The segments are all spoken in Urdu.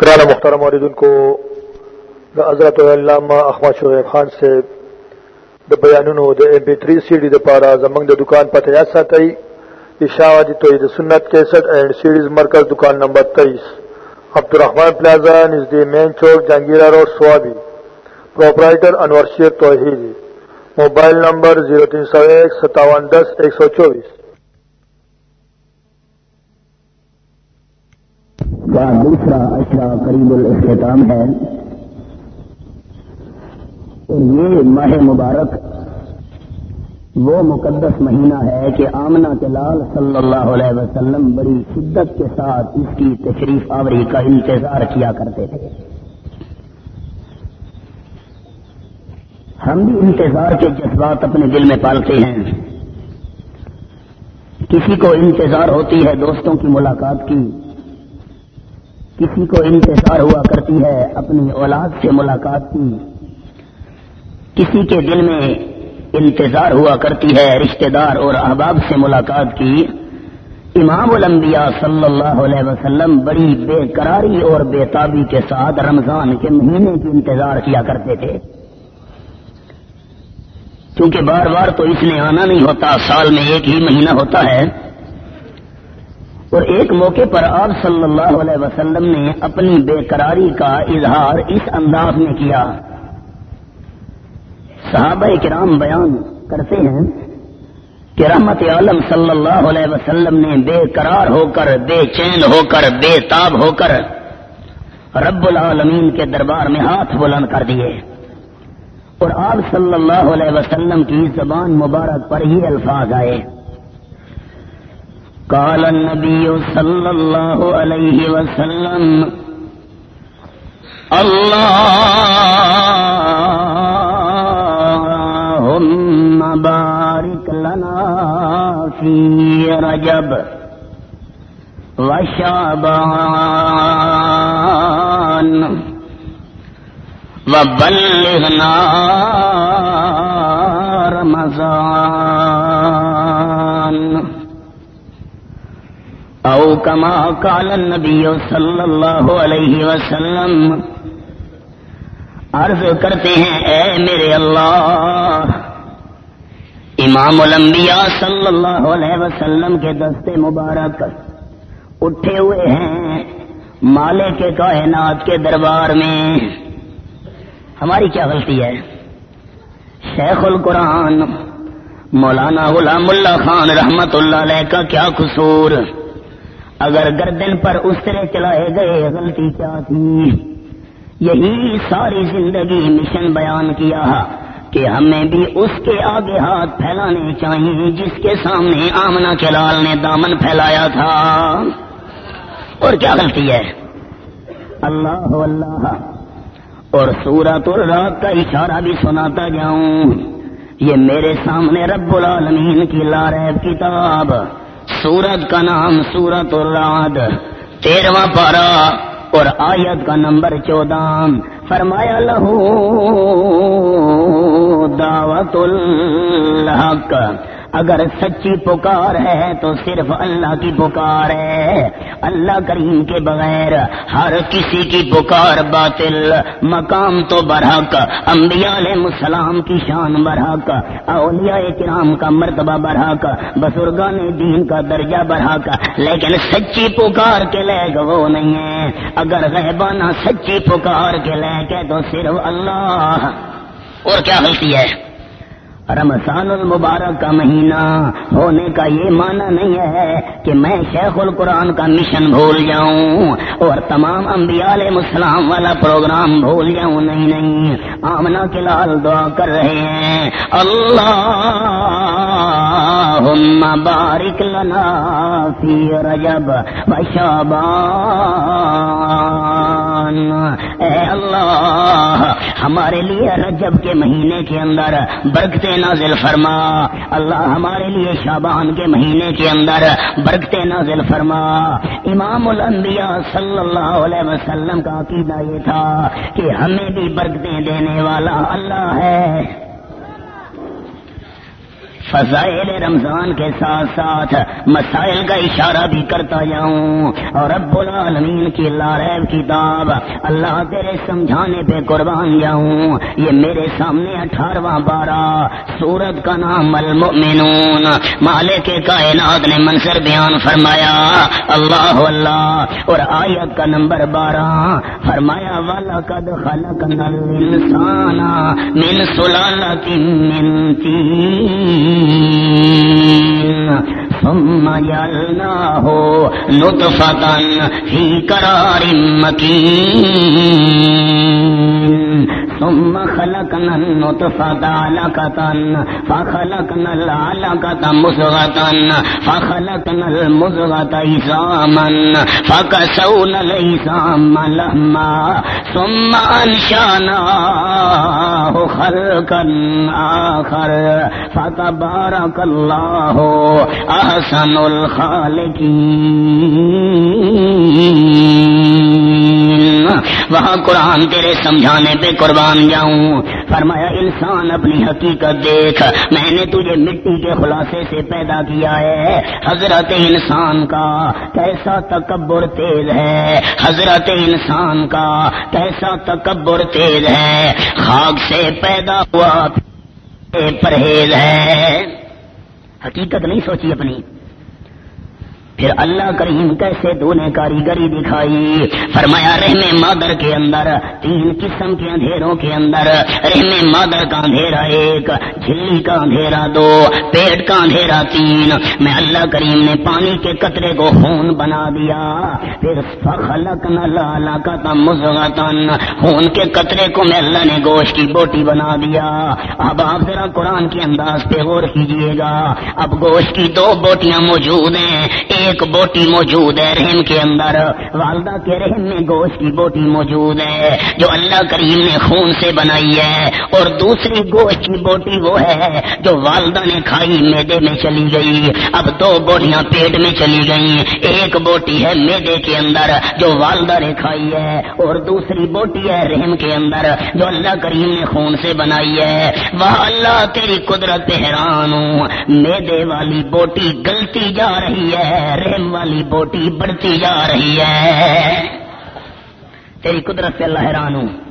کرانا مختارم عوردن کو دا حضرت علامہ احمد شعیب خان سے د بیانونو دا M P three C D دا پارا زمنگ دا دکان پر پته یاد ساتئ۔ اشاعت جی توحید سنت 61 اینڈ سیڈیز مرکز دکان number 23 Abdul Rahman plaza نزدې main chowk, Jahangira road, Swabi. Proprietor Anwar Sher Tauheed mobile number 03015710124 کا دوسرا اشرا قریب الاختتام ہے۔ اور یہ ماہ مبارک وہ مقدس مہینہ ہے کہ آمنا کے لال صلی اللہ علیہ وسلم بڑی شدت کے ساتھ اس کی تشریف آوری کا انتظار کیا کرتے تھے۔ ہم بھی انتظار کے جذبات اپنے دل میں پالتے ہیں۔ کسی کو انتظار ہوتی ہے دوستوں کی ملاقات کی۔ کسی کو انتظار ہوا کرتی ہے اپنی اولاد سے ملاقات کی۔ کسی کے دل میں انتظار ہوا کرتی ہے رشتہ دار اور احباب سے ملاقات کی۔ امام الانبیاء صلی اللہ علیہ وسلم بڑی بے قراری اور بے تابی کے ساتھ رمضان کے مہینے کی انتظار کیا کرتے تھے۔ کیونکہ بار بار تو اس نے آنا نہیں ہوتا، سال میں ایک ہی مہینہ ہوتا ہے۔ اور ایک موقع پر آپ صلی اللہ علیہ وسلم نے اپنی بے قراری کا اظہار اس انداز میں کیا۔ صحابہ کرام بیان کرتے ہیں کہ رحمت عالم صلی اللہ علیہ وسلم نے بے قرار ہو کر، بے چین ہو کر، بے تاب ہو کر رب العالمین کے دربار میں ہاتھ بلند کر دیے۔ اور آپ صلی اللہ علیہ وسلم کی زبان مبارک پر ہی الفاظ آئے۔ قال النبي صلى الله عليه وسلم اللهم بارك لنا في رجب وشعبان وبلغنا رمضان. او کما کال نبی صلی اللہ علیہ وسلم، عرض کرتے ہیں، اے میرے اللہ، امام الانبیاء صلی اللہ علیہ وسلم کے دستے مبارک اٹھے ہوئے ہیں مالے کے کائنات کے دربار میں۔ ہماری کیا غلطی ہے؟ شیخ القرآن، مولانا غلام اللہ خان رحمت اللہ علیہ کا کیا قصور؟ اگر گردن پر اس طرح چلائے گئے غلطی کیا تھی؟ یہی ساری زندگی مشن بیان کیا کہ ہمیں بھی اس کے آگے ہاتھ پھیلانے چاہیے جس کے سامنے آمنا کے لال نے دامن پھیلایا تھا۔ اور کیا غلطی ہے؟ اللہ اللہ۔ اور سورت الرات کا اشارہ بھی سناتا جاؤں۔ یہ میرے سامنے رب العالمین کی لارب کتاب۔ سورت کا نام سورت الراد تیرواں پارا اور آیت کا نمبر چودہ فرمایا لہو دعوت الحق۔ اگر سچی پکار ہے تو صرف اللہ کی پکار ہے۔ اللہ کریم کے بغیر ہر کسی کی پکار باطل۔ مقام تو برحق، انبیاء علیہ السلام کی شان برحق۔ اولیاء کرام کا مرتبہ برحق۔ بزرگان دین کا درجہ برحق۔ لیکن سچی پکار کے لے وہ نہیں ہے۔ اگر غیبانہ سچی پکار کے لے کے تو صرف اللہ۔ اور کیا غلطی ہے؟ رمضان المبارک کا مہینہ ہونے کا یہ معنی نہیں ہے کہ میں شیخ القرآن کا مشن بھول جاؤں اور تمام انبیاء علیہ السلام والا پروگرام بھول جاؤں۔ نہیں نہیں آمنا کے لال دعا کر رہے ہیں۔ اللہ بارک لنا فی رجب بشابان اے اللہ ہمارے لیے رجب کے مہینے کے اندر برکتے نازل فرما۔ اللہ ہمارے لیے شابان کے مہینے کے اندر برکتے نازل فرما۔ امام الانبیاء صلی اللہ علیہ وسلم کا عقیدہ یہ تھا کہ ہمیں بھی برکتیں دینے والا اللہ ہے۔ فضائل رمضان کے ساتھ ساتھ مسائل کا اشارہ بھی کرتا جاؤں۔ اور رب العالمین کی لارب کتاب اللہ تیرے سمجھانے پہ قربان جاؤں۔ یہ میرے سامنے اٹھارہواں بارہ سورت کا نام المؤمنون۔ مالک کے کائنات نے منظر بیان فرمایا، اللہ اللہ۔ اور آیت کا نمبر بارہ فرمایا والا قد خلق انسان من سلالت من تین ثم جعلناه نطفة في قرار مكين. ثم خلقنا النطفة علقة فخلقنا العلقة مزغة فخلقنا المزغة عظاما، فكسونا العظام لهما ثم أنشأناه خلقا آخر. فتبارك الله أحسن الخالقين. وہاں قرآن تیرے سمجھانے پہ قربان جاؤں۔ فرمایا، انسان اپنی حقیقت دیکھ۔ میں نے تجھے مٹی کے خلاصے سے پیدا کیا ہے۔ حضرت انسان کا کیسا تکبر تیز ہے۔ حضرت انسان کا کیسا تکبر تیز ہے۔ خاک سے پیدا ہوا پرہیز ہے۔ حقیقت نہیں سوچی اپنی۔ پھر اللہ کریم کیسے تو نے کاریگری دکھائی؟ فرمایا، رحم مادر کے اندر، تین قسم کے اندھیروں کے اندر۔ رحم مادر کا اندھیرا ایک، جھلی کا اندھیرا دو، پیٹ کا اندھیرا تین۔ میں اللہ کریم نے پانی کے قطرے کو خون بنا دیا۔ پھر، فخلق لالا کا تم خون کے قطرے کو میں اللہ نے گوشت کی بوٹی بنا دیا۔ اب آپ ذرا قرآن کے انداز پہ غور کیجیے گا۔ اب گوشت کی دو بوٹیاں موجود ہیں۔ ایک ایک بوٹی موجود ہے رحم کے اندر۔ والدہ کے رحم میں گوشت کی بوٹی موجود ہے، جو اللہ کریم نے خون سے بنائی ہے۔ اور دوسری گوشت کی بوٹی وہ ہے جو والدہ نے کھائی، میدے میں چلی گئی۔ اب دو بوٹیاں پیٹ میں چلی گئی ایک بوٹی ہے میدے کے اندر جو والدہ نے کھائی ہے، اور دوسری بوٹی ہے رحم کے اندر جو اللہ کریم نے خون سے بنائی ہے۔ وہ اللہ، تیری قدرت حیران ہوں۔ میدے والی بوٹی گلتی جا رہی ہے۔ رحم والی بوٹی بڑھتی جا رہی ہے۔ تیری قدرت سے اللہ حیران ہوں۔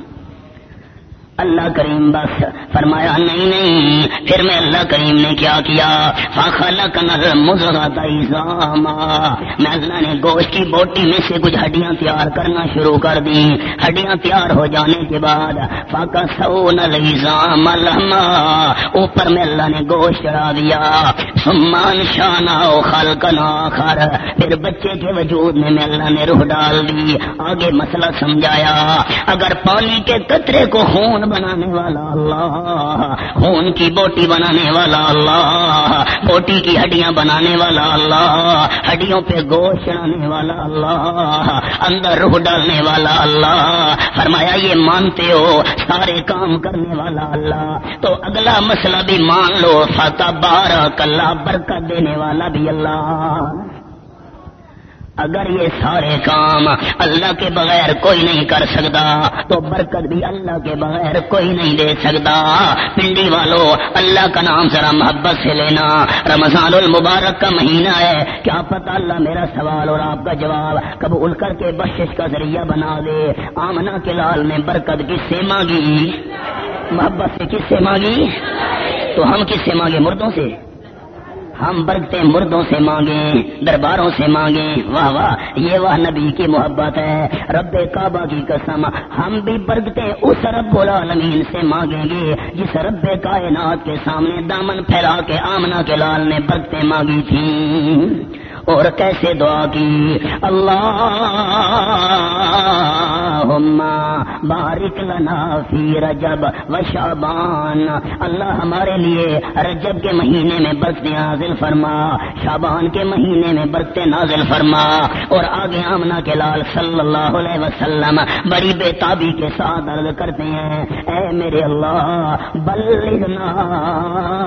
اللہ کریم بس فرمایا، نہیں نہیں، پھر میں اللہ کریم نے کیا کیا؟ میں اللہ نے گوشت کی بوٹی میں سے کچھ ہڈیاں تیار کرنا شروع کر دی۔ ہڈیاں تیار ہو جانے کے بعد فاقا سو نظام اوپر میں اللہ نے گوشت چڑھا دیا۔ سمان شانا خل خر پھر بچے کے وجود میں میں اللہ نے روح ڈال دی۔ آگے مسئلہ سمجھایا۔ اگر پانی کے قطرے کو خون بنانے والا اللہ، خون کی بوٹی بنانے والا اللہ، بوٹی کی ہڈیاں بنانے والا اللہ، ہڈیوں پہ گوشت چڑھانے والا اللہ، اندر روح ڈالنے والا اللہ، فرمایا یہ مانتے ہو، سارے کام کرنے والا اللہ۔ تو اگلا مسئلہ بھی مان لو فتح بارہ کلّہ برکت دینے والا بھی اللہ۔ اگر یہ سارے کام اللہ کے بغیر کوئی نہیں کر سکتا، تو برکت بھی اللہ کے بغیر کوئی نہیں دے سکتا۔ پنڈی والو، اللہ کا نام ذرا محبت سے لینا۔ رمضان المبارک کا مہینہ ہے، کیا پتا اللہ میرا سوال اور آپ کا جواب قبول کر کے بخش کا ذریعہ بنا دے۔ آمنا کے لال نے برکت کس سے مانگی؟ محبت سے کس سے مانگی؟ تو ہم کس سے مانگے؟ مردوں سے۔ ہم برگتے مردوں سے مانگیں درباروں سے مانگیں واہ واہ، یہ وہ نبی کی محبت ہے۔ رب کعبہ کی قسم، ہم بھی برگتے اس رب العالمین سے مانگیں گے۔ جس رب کائنات کے سامنے دامن پھیلا کے آمنا کے لال نے برگتے مانگی تھی۔ اور کیسے دعا کی؟ اللہ بارک لنا فی رجب و شابان اللہ ہمارے لیے رجب کے مہینے میں برکتے نازل فرما شابان کے مہینے میں برکتے نازل فرما۔ اور آگے آمنا کے لال صلی اللہ علیہ وسلم بڑی بے تابی کے ساتھ عرض کرتے ہیں، اے میرے اللہ، بلغنا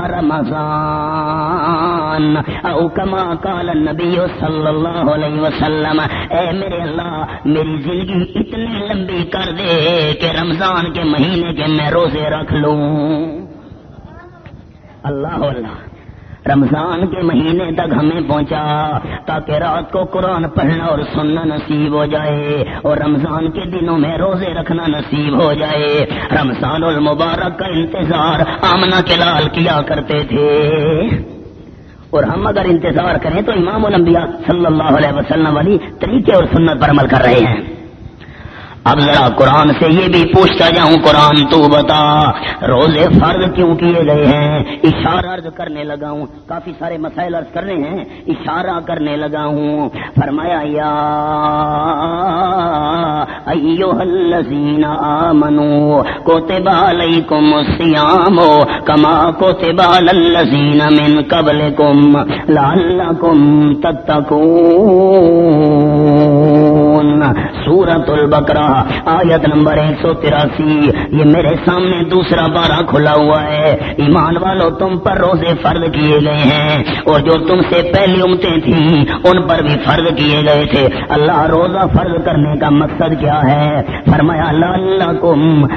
رمضان۔ او کما کال نبی صلی اللہ علیہ وسلم، اے میرے اللہ، میری زندگی اتنی لمبی کر دے کہ رمضان کے مہینے کے میں روزے رکھ لوں۔ اللہ اللہ، رمضان کے مہینے تک ہمیں پہنچا تاکہ رات کو قرآن پڑھنا اور سننا نصیب ہو جائے اور رمضان کے دنوں میں روزے رکھنا نصیب ہو جائے۔ رمضان المبارک کا انتظار آمنا کے لال کیا کرتے تھے۔ اور ہم اگر انتظار کریں تو امام الانبیاء صلی اللہ علیہ وسلم والی طریقے اور سنت پر عمل کر رہے ہیں۔ اب ذرا قرآن سے یہ بھی پوچھتا جاؤں، قرآن تو بتا۔ روزے فرض کیوں کیے گئے ہیں؟ اشارہ عرض کرنے لگا ہوں۔ کافی سارے مسائل عرض کرنے ہیں۔ اشارہ کرنے لگا ہوں۔ فرمایا، یا ایوہ الذین آمنو کوتبا علیکم السیام کما کوتبا للذین من قبلکم لعلکم تتقون۔ سورت البقرہ، آیت نمبر ایک سو تراسی۔ یہ میرے سامنے دوسرا بارہ کھلا ہوا ہے۔ ایمان والو، تم پر روزے فرض کیے گئے ہیں۔ اور جو تم سے پہلی امتیں تھیں، ان پر بھی فرض کیے گئے تھے۔ اللہ روزہ فرض کرنے کا مقصد کیا ہے؟ فرمایا اللہ کم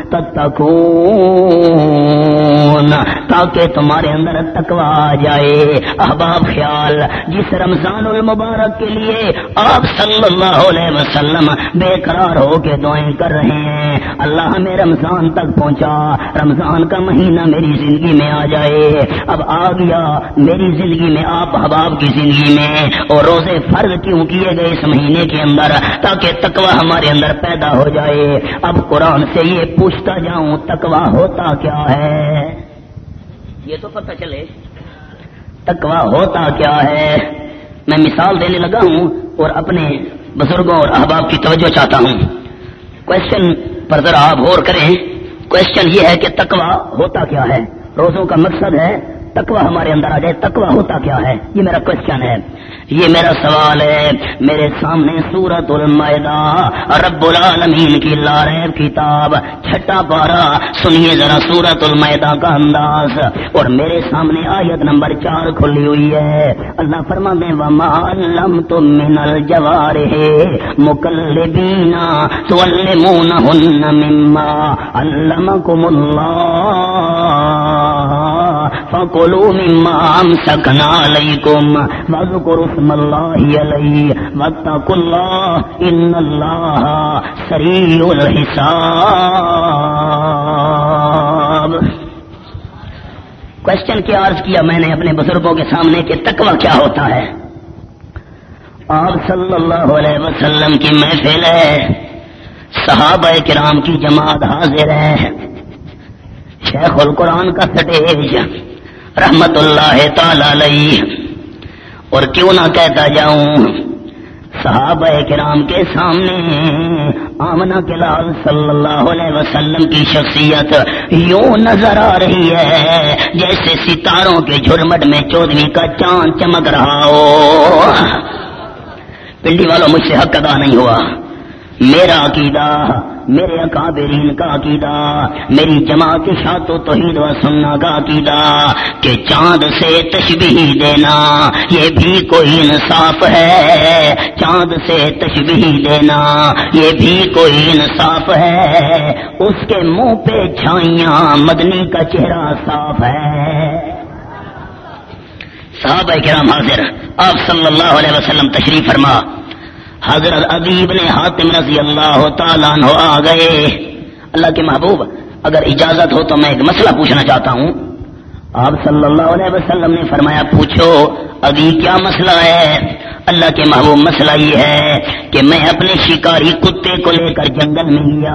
تاکہ تمہارے اندر تکوا آ جائے۔ احباب خیال، جس رمضان المبارک کے لیے آپ صلی اللہ علیہ وسلم بے قرار ہو کے دعائیں کر رہے ہیں۔ اللہ ہمیں رمضان تک پہنچا۔ رمضان کا مہینہ میری زندگی میں آ جائے۔ اب آ گیا میری زندگی میں آپ حباب کی زندگی میں۔ اور روزے فرض کیوں کیے گئے اس مہینے کے اندر؟ تاکہ تکوا ہمارے اندر پیدا ہو جائے۔ اب قرآن سے یہ پوچھتا جاؤں تکوا ہوتا کیا ہے؟ یہ تو پتہ چلے۔ تکوا ہوتا کیا ہے؟ میں مثال دینے لگا ہوں اور اپنے بزرگوں اور احباب کی توجہ چاہتا ہوں۔ کوشچن پر ذرا آپ غور کریں۔ کوشچن یہ ہے کہ تکوا ہوتا کیا ہے؟ روزوں کا مقصد ہے تکوا ہمارے اندر آ جائے۔ تکوا ہوتا کیا ہے؟ یہ میرا کوشچن ہے۔ یہ میرا سوال ہے۔ میرے سامنے سورت المائدہ، رب العالمین کی لارے کتاب، چھٹا پارا۔ سنیے ذرا سورت المائدہ کا انداز۔ اور میرے سامنے آیت نمبر چار کھلی ہوئی ہے۔ اللہ فرما دے وما علم تم من الجوار ہے مکل بینا تو مما علمکم اللہ فکلوا مما امسکنا علیکم واذکروا اسم اللہ علیہ واتقوا اللہ ان اللہ سریع الحساب کوشچن کیا عرض کیا میں نے اپنے بزرگوں کے سامنے کہ تقوی کیا ہوتا ہے؟ آپ صلی اللہ علیہ وسلم کی محفل ہے، صحابہ کرام کی جماعت حاضر ہے۔ شیخ القرآن کا سٹیج، رحمت اللہ تعالی اور کیوں نہ کہتا جاؤں، صحابہ کرام کے سامنے آمنا کے لال صلی اللہ علیہ وسلم کی شخصیت یوں نظر آ رہی ہے، جیسے ستاروں کے جھرمٹ میں چودویں کا چاند چمک رہا ہو۔ پنڈی والوں، مجھ سے حق ادا نہیں ہوا۔ میرا عقیدہ، میرے اکابرین کا عقیدہ، میری جماعت شاط و توحید و سننا کا عقیدہ کہ چاند سے تشبیح دینا، یہ بھی کوئی انصاف ہے۔ چاند سے تشبیح دینا، یہ بھی کوئی انصاف ہے۔ اس کے منہ پہ چھائیاں، مدنی کا چہرہ صاف ہے۔ صحابہ کرام حاضر، آپ صلی اللہ علیہ وسلم تشریف فرما۔ حضرت ادیب نے حاتم رضی اللہ تعالیٰ عنہ آ گئے۔ اللہ کے محبوب، اگر اجازت ہو تو میں ایک مسئلہ پوچھنا چاہتا ہوں۔ آپ صلی اللہ علیہ وسلم نے فرمایا، پوچھو، ابھی کیا مسئلہ ہے؟ اللہ کے محبوب مسئلہ یہ ہے کہ میں اپنے شکاری کتے کو لے کر جنگل میں گیا۔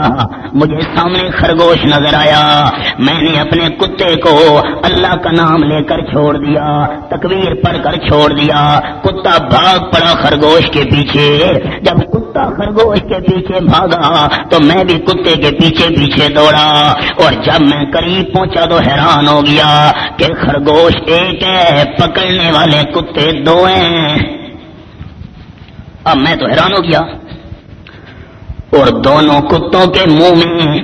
مجھے سامنے خرگوش نظر آیا۔ میں نے اپنے کتے کو اللہ کا نام لے کر چھوڑ دیا، تکبیر پڑھ کر چھوڑ دیا۔ کتا بھاگ پڑا خرگوش کے پیچھے۔ جب کتا خرگوش کے پیچھے بھاگا تو میں بھی کتے کے پیچھے پیچھے دوڑا۔ اور جب میں قریب پہنچا تو حیران ہو گیا کہ خرگوش ایک ہے، پکڑنے والے کتے دو ہیں۔ اب میں تو حیران ہو گیا۔ اور دونوں کتوں کے منہ میں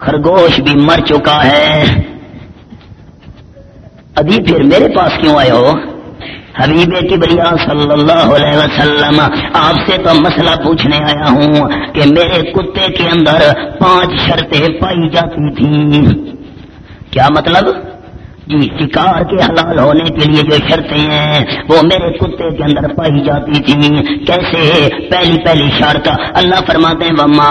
خرگوش بھی مر چکا ہے۔ ابھی پھر میرے پاس کیوں آئے ہو؟ حبیب کی صلی اللہ علیہ وسلم، آپ سے تو مسئلہ پوچھنے آیا ہوں کہ میرے کتے کے اندر پانچ شرطیں پائی جاتی تھی کیا مطلب؟ جی، شکار کے حلال ہونے کے لیے جو شرطیں ہیں، وہ میرے کتے کے اندر پائی جاتی تھی کیسے؟ پہلی پہلی شرط، اللہ فرماتے وما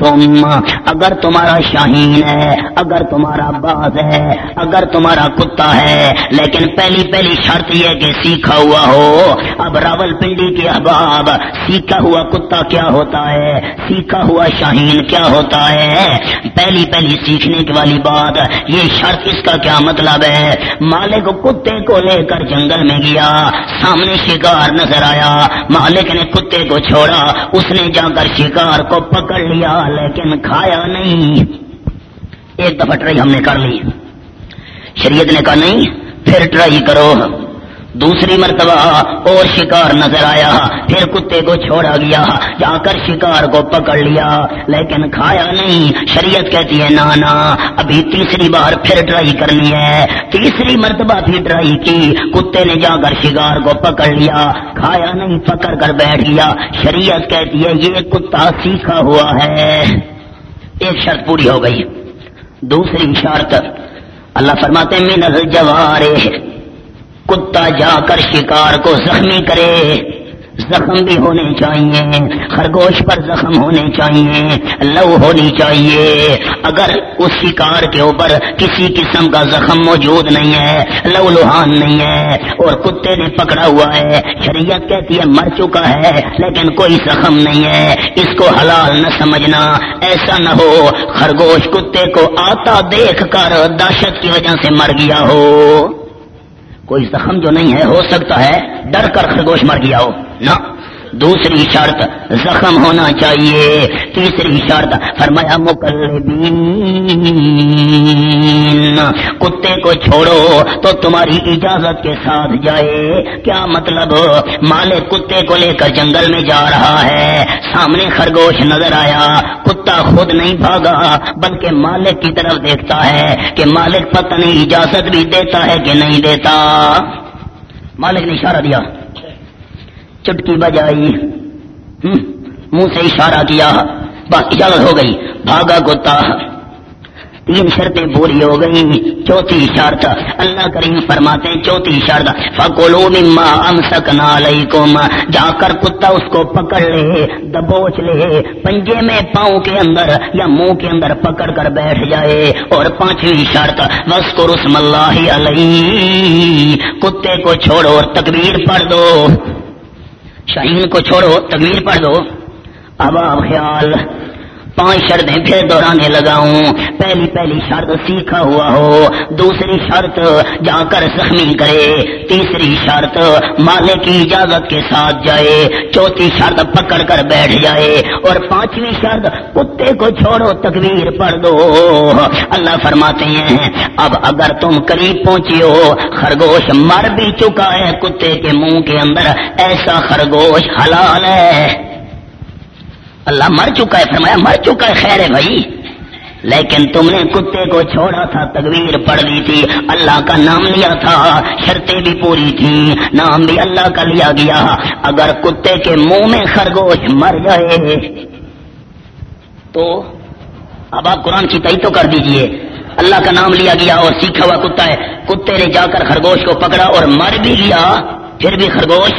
تم اگر تمہارا شاہین ہے، اگر تمہارا باز ہے، اگر تمہارا کتا ہے، لیکن پہلی پہلی شرط یہ کہ سیکھا ہوا ہو۔ اب راول پنڈی کے احباب، سیکھا ہوا کتا کیا ہوتا ہے؟ سیکھا ہوا شاہین کیا ہوتا ہے؟ پہلی پہلی سیکھنے والی بات یہ شرط اس کا کیا مطلب ہے؟ مالک کتے کو لے کر جنگل میں گیا، سامنے شکار نظر آیا۔ مالک نے کتے کو چھوڑا، اس نے جا کر شکار کو پکڑ لیا، لیکن کھایا نہیں۔ ایک دفعہ ٹرائی ہم نے کر لی۔ شریعت نے کہا نہیں، پھر ٹرائی کرو۔ دوسری مرتبہ اور شکار نظر آیا، پھر کتے کو چھوڑا گیا، جا کر شکار کو پکڑ لیا، لیکن کھایا نہیں، شریعت کہتی ہے، نانا، ابھی تیسری بار پھر ٹرائی کرنی ہے۔ تیسری مرتبہ بھی ٹرائی کی، کتے نے جا کر شکار کو پکڑ لیا، کھایا نہیں، پکڑ کر بیٹھ گیا۔ شریعت کہتی ہے، یہ کتا سیکھا ہوا ہے۔ ایک شرط پوری ہو گئی۔ دوسری شرط، اللہ فرماتے میں نظر جوارے کتا جا کر شکار کو زخمی کرے۔ زخم بھی ہونے چاہیے، خرگوش پر زخم ہونے چاہیے، لو ہونی چاہیے۔ اگر اس شکار کے اوپر کسی قسم کا زخم موجود نہیں ہے، لو لوہان نہیں ہے، اور کتے نے پکڑا ہوا ہے، شریعت کہتی ہے مر چکا ہے، لیکن کوئی زخم نہیں ہے۔ اس کو حلال نہ سمجھنا، ایسا نہ ہو۔ خرگوش کتے کو آتا دیکھ کر دہشت کی وجہ سے مر گیا ہو۔ کوئی زخم جو نہیں ہے، ہو سکتا ہے، ڈر کر خرگوش مر گیا ہو۔ نہ۔ دوسری شرط، زخم ہونا چاہیے، تیسری شرط، فرمایا مقلبین، کتے کو چھوڑو تو تمہاری اجازت کے ساتھ جائے۔ کیا مطلب؟ مالک کتے کو لے کر جنگل میں جا رہا ہے۔ سامنے خرگوش نظر آیا۔ کتا خود نہیں بھاگا، بلکہ مالک کی طرف دیکھتا ہے کہ مالک پتہ نہیں اجازت بھی دیتا ہے کہ نہیں دیتا۔ مالک نے اشارہ دیا۔ چٹکی بجائی۔ منہ سے اشارہ کیا۔ بس اجازت ہو گئی۔ بھاگا گوتا۔ تین شرطیں پوری ہو گئی چوتھی شرط۔ اللہ کریم فرماتے ہیں، چوتھی شرط۔ فکولو مما ام سکنا جا کر کتا اس کو پکڑ لے، دبوچ لے۔ پنجے میں پاؤں کے اندر یا منہ کے اندر پکڑ کر بیٹھ جائے۔ اور پانچویں شرط بس کو رسم اللہ علیہ کتے کو چھوڑو اور تکبیر پڑھ دو۔ شاہین کو چھوڑو تکبیر پڑھ دو۔ اب آپ خیال پانچ شرطیں پھر دوہرانے لگاؤں۔ پہلی پہلی شرط سیکھا ہوا ہو، دوسری شرط جا کر زخمی کرے، تیسری شرط مالے کی اجازت کے ساتھ جائے، چوتھی شرط پکڑ کر بیٹھ جائے، اور پانچویں شرط کتے کو چھوڑو، تکبیر پڑھ دو۔ اللہ فرماتے ہیں، اب اگر تم قریب پہنچی ہو خرگوش مر بھی چکا ہے کتے کے منہ کے اندر، ایسا خرگوش حلال ہے۔ اللہ مر چکا ہے، فرمایا، مر چکا ہے، خیر ہے بھائی۔ لیکن تم نے کتے کو چھوڑا تھا، تقویر پڑھ لی تھی، اللہ کا نام لیا تھا، شرطیں بھی پوری تھی نام بھی اللہ کا لیا گیا۔ اگر کتے کے منہ میں خرگوش مر جائے، تو اب آپ قرآن کی تئی تو کر دیجیے۔ اللہ کا نام لیا گیا اور سیکھا ہوا کتا ہے۔ کتے نے جا کر خرگوش کو پکڑا اور مر بھی گیا، پھر بھی خرگوش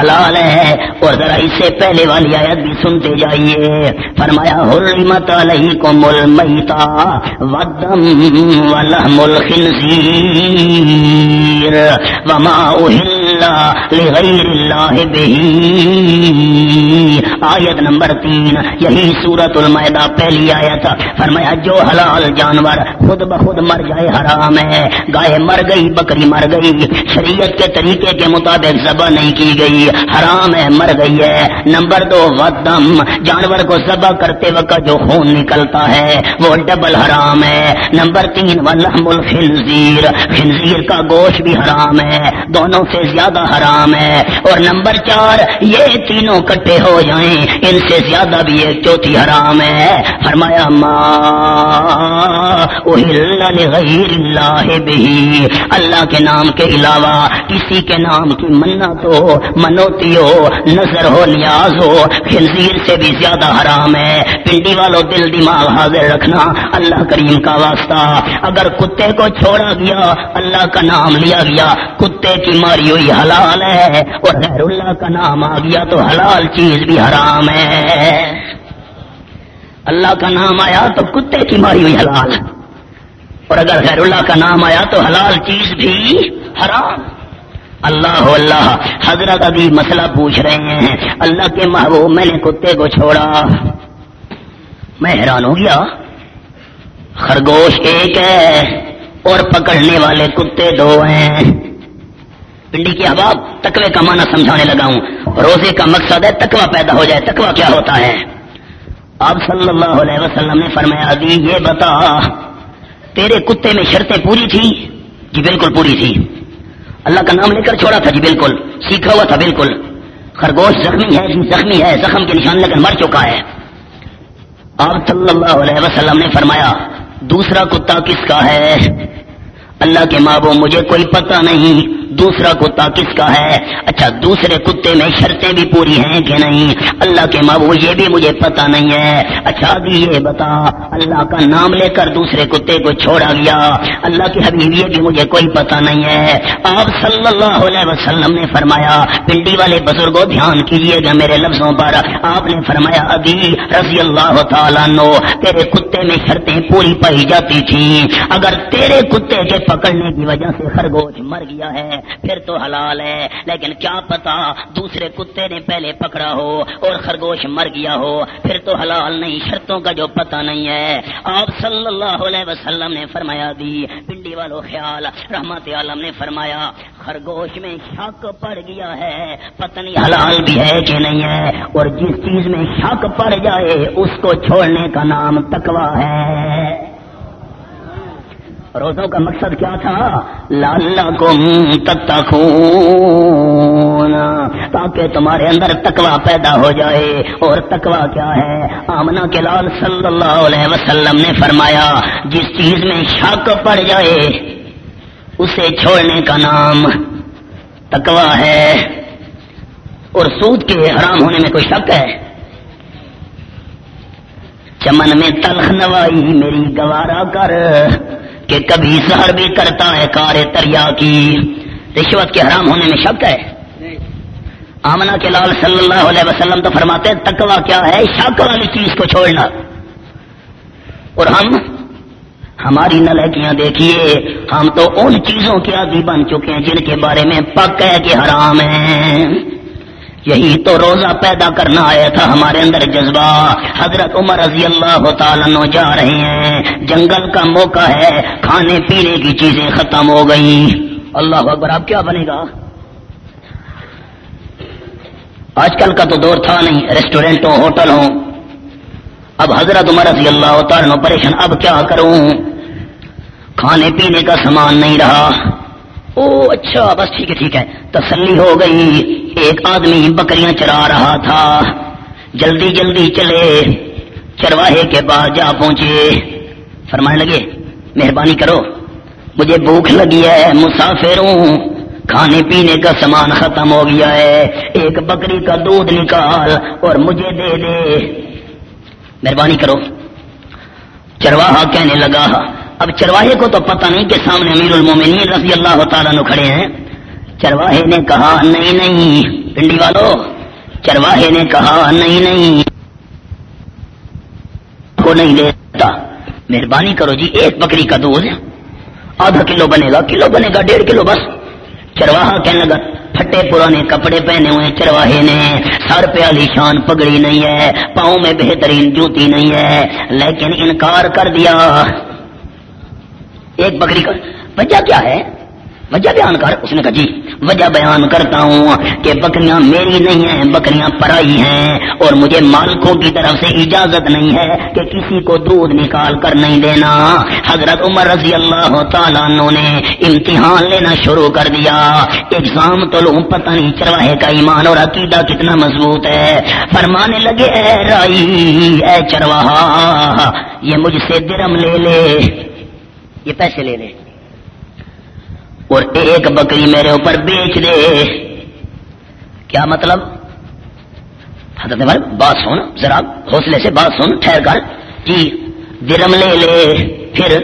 حلال ہے اور ذرا اس سے پہلے والی آیت بھی سنتے جائیے۔ فرمایا، حرمت علیکم المیتا ودم ولحم الخنزیر وما اہل لغیر اللہ بہی آیت نمبر تین، یہی سورت المائدہ پہلی آیت۔ فرمایا، جو حلال جانور خود بخود مر جائے حرام ہے۔ گائے مر گئی، بکری مر گئی۔ شریعت کے طریقے کے مطابق ذبح نہیں کی گئی۔ حرام ہے، مر گئی ہے۔ نمبر دو، ودم۔ جانور کو ذبح کرتے وقت جو خون نکلتا ہے، وہ ڈبل حرام ہے۔ نمبر تین، ولحم الخنزیر۔ خنزیر کا گوشت بھی حرام ہے، دونوں سے زیادہ حرام ہے۔ اور نمبر چار، یہ تینوں کٹھے ہو جائیں۔ ان سے زیادہ بھی ایک چوتھی حرام ہے۔ فرمایا غیر اللہ بھی اللہ کے نام کے علاوہ کسی کے نام کی منت ہو منوتی ہو نظر ہو، نیاز ہو، خنزیر سے بھی زیادہ حرام ہے۔ پنڈی والوں دل دماغ حاضر رکھنا اللہ کریم کا واسطہ۔ اگر کتے کو چھوڑا گیا، اللہ کا نام لیا گیا، کتے کی ماری ہوئی حلال ہے اور غیر اللہ کا نام آ گیا تو حلال چیز بھی حرام ہے۔ اللہ کا نام آیا تو کتے کی ماری ہوئی حلال۔ اور اگر غیر اللہ کا نام آیا تو حلال چیز بھی حرام۔ اللہ اللہ، حضرت ابھی مسئلہ پوچھ رہے ہیں۔ اللہ کے محبوب میں نے کتے کو چھوڑا۔ میں حیران ہو گیا۔ خرگوش ایک ہے اور پکڑنے والے کتے دو ہیں۔ پنڈی کی احباب تکوے کا معنی سمجھانے لگا ہوں۔ روزے کا مقصد ہے تکوا پیدا ہو جائے۔ تکوا کیا ہوتا ہے؟ آپ صلی اللہ علیہ وسلم نے فرمایا دی یہ بتا، تیرے کتے میں شرطیں پوری تھی؟ جی بالکل پوری تھی۔ اللہ کا نام لے کر چھوڑا تھا جی بالکل۔ سیکھا ہوا تھا، بالکل۔ خرگوش زخمی ہے جی زخمی ہے، زخم کے نشان لے کر مر چکا ہے۔ آپ صلی اللہ علیہ وسلم نے فرمایا، دوسرا کتا کس کا ہے؟ اللہ کے ماں وہ مجھے کوئی پتہ نہیں۔ دوسرا کتا کس کا ہے؟ اچھا دوسرے کتے میں شرطیں بھی پوری ہیں کہ نہیں؟ اللہ کے ماں وہ یہ بھی مجھے پتا نہیں ہے۔ اچھا جی یہ بتا، اللہ کا نام لے کر دوسرے کتے کو چھوڑا گیا۔ اللہ کی حبیب، یہ بھی مجھے کوئی پتا نہیں ہے۔ آپ صلی اللہ علیہ وسلم نے فرمایا، پنڈی والے بزرگوں، دھیان کیجیے گا میرے لفظوں پر۔ آپ نے فرمایا، ابھی رضی اللہ تعالیٰ نو تیرے کتے میں شرطیں پوری پائی جاتی تھی اگر تیرے کتے کے پکڑنے کی وجہ سے خرگوش مر گیا ہے پھر تو حلال ہے، لیکن کیا پتا دوسرے کتے نے پہلے پکڑا ہو اور خرگوش مر گیا ہو۔ پھر تو حلال نہیں، شرطوں کا جو پتا نہیں ہے۔ آپ صلی اللہ علیہ وسلم نے فرمایا، دی پنڈی والوں خیال، رحمت عالم نے فرمایا، خرگوش میں شک پڑ گیا ہے پتنی حلال بھی ہے کہ نہیں ہے۔ اور جس چیز میں شک پڑ جائے، اس کو چھوڑنے کا نام تکوا ہے۔ روزوں کا مقصد کیا تھا؟ لال تاکہ تمہارے اندر تکوا پیدا ہو جائے۔ اور تکوا کیا ہے؟ آمنا کے لال صلی اللہ علیہ وسلم نے فرمایا، جس چیز میں شک پڑ جائے، اسے چھوڑنے کا نام تکوا ہے۔ اور سود کے حرام ہونے میں کوئی شک ہے؟ چمن میں تلخ نوائی، میری گوارا کر۔ کہ کبھی سہر بھی کرتا ہے کار تریا کی۔ رشوت کے حرام ہونے میں شک ہے۔ آمنا کے لال صلی اللہ علیہ وسلم تو فرماتے تکوا کیا ہے؟ شک والی چیز کو چھوڑنا۔ اور ہم، ہماری نلکیاں دیکھیے، ہم تو ان چیزوں کے عادی بن چکے ہیں جن کے بارے میں پک ہے کہ حرام ہیں۔ یہی تو روزہ پیدا کرنا آیا تھا ہمارے اندر جذبہ۔ حضرت عمر رضی اللہ تعالیٰ جا رہے ہیں۔ جنگل کا موقع ہے، کھانے پینے کی چیزیں ختم ہو گئی۔ اللہ اکبر، اب کیا بنے گا؟ آج کل کا تو دور تھا نہیں ریسٹورینٹ ہو ہوٹل ہو اب حضرت عمر رضی اللہ تعالیٰ پریشان، اب کیا کروں؟ کھانے پینے کا سامان نہیں رہا۔ او اچھا بس ٹھیک ہے ٹھیک ہے۔ تسلی ہو گئی۔ ایک آدمی بکریاں چرا رہا تھا۔ جلدی جلدی چلے۔ چرواہے کے بعد جا پہنچے۔ فرمانے لگے، مہربانی کرو۔ مجھے بھوک لگی ہے، مسافر ہوں۔ کھانے پینے کا سامان ختم ہو گیا ہے۔ ایک بکری کا دودھ نکال اور مجھے دے دے۔ مہربانی کرو۔ چرواہا کہنے لگا اب چرواہے کو تو پتہ نہیں کہ سامنے امیر المومنین رضی اللہ تعالیٰ نو کھڑے ہیں۔ چرواہے نے کہا، نہیں نہیں، پنڈی والو، چرواہے نے کہا، نہیں نہیں، کو نہیں لیتا مہربانی کرو جی ایک بکری کا دودھ، آدھا کلو بنے گا، کلو بنے گا، ڈیڑھ کلو بس۔ چرواہا کہنے لگا، پھٹے پرانے کپڑے پہنے ہوئے چرواہے نے۔ سر پہ علی شان پگڑی نہیں ہے، پاؤں میں بہترین جوتی نہیں ہے۔ لیکن انکار کر دیا۔ ایک بکری کا وجہ کیا ہے؟ وجہ بیان کر۔ اس نے کہا جی وجہ بیان کرتا ہوں کہ بکریاں میری نہیں ہیں، بکریاں پرائی ہیں اور مجھے مالکوں کی طرف سے اجازت نہیں ہے کہ کسی کو دودھ نکال کر نہیں دینا۔ حضرت عمر رضی اللہ تعالیٰ نے امتحان لینا شروع کر دیا۔ ایگزام تو لوں پتہ نہیں چرواہے کا ایمان اور عقیدہ کتنا مضبوط ہے۔ فرمانے لگے، اے رائی، اے چرواہا، یہ مجھ سے درم لے لے۔ یہ پیسے لے لے۔ اور ایک بکری میرے اوپر بیچ دے۔ کیا مطلب؟ حضرت عمر، بات سن، ذرا حوصلے سے بات سن، ٹھہر کر۔ جی درم لے لے، پھر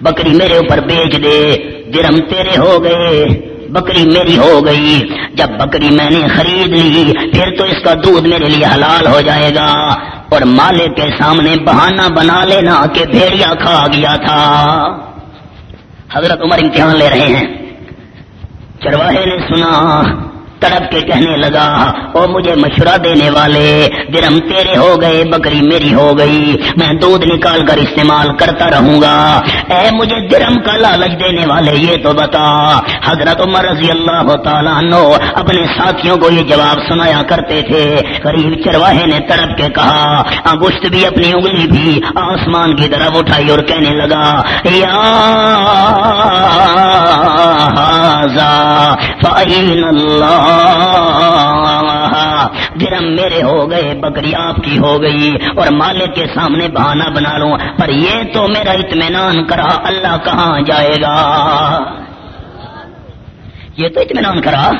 بکری میرے اوپر بیچ دے۔ درم تیرے ہو گئے، بکری میری ہو گئی۔ جب بکری میں نے خرید لی، پھر تو اس کا دودھ میرے لیے حلال ہو جائے گا۔ اور مالک کے سامنے بہانہ بنا لینا کہ بھیڑیا کھا گیا تھا۔ حضرت عمر امتحان لے رہے ہیں۔ چرواہے نے سنا تڑپ کے کہنے لگا، او مجھے مشورہ دینے والے، درم تیرے ہو گئے، بکری میری ہو گئی، میں دودھ نکال کر استعمال کرتا رہوں گا. اے مجھے درم کا لالچ دینے والے، یہ تو بتا. حضرت عمر رضی اللہ تعالیٰ نو اپنے ساتھیوں کو یہ جواب سنایا کرتے تھے۔ قریب چرواہے نے تڑپ کے کہا، انگشت بھی اپنی انگلی بھی آسمان کی طرف اٹھائی اور کہنے لگا، یا اللہ درم میرے ہو گئے، بکری آپ کی ہو گئی اور مالک کے سامنے بہانا بنا لوں۔ پر یہ تو میرا اطمینان کرا، اللہ کہاں جائے گا؟ یہ تو اطمینان کرا۔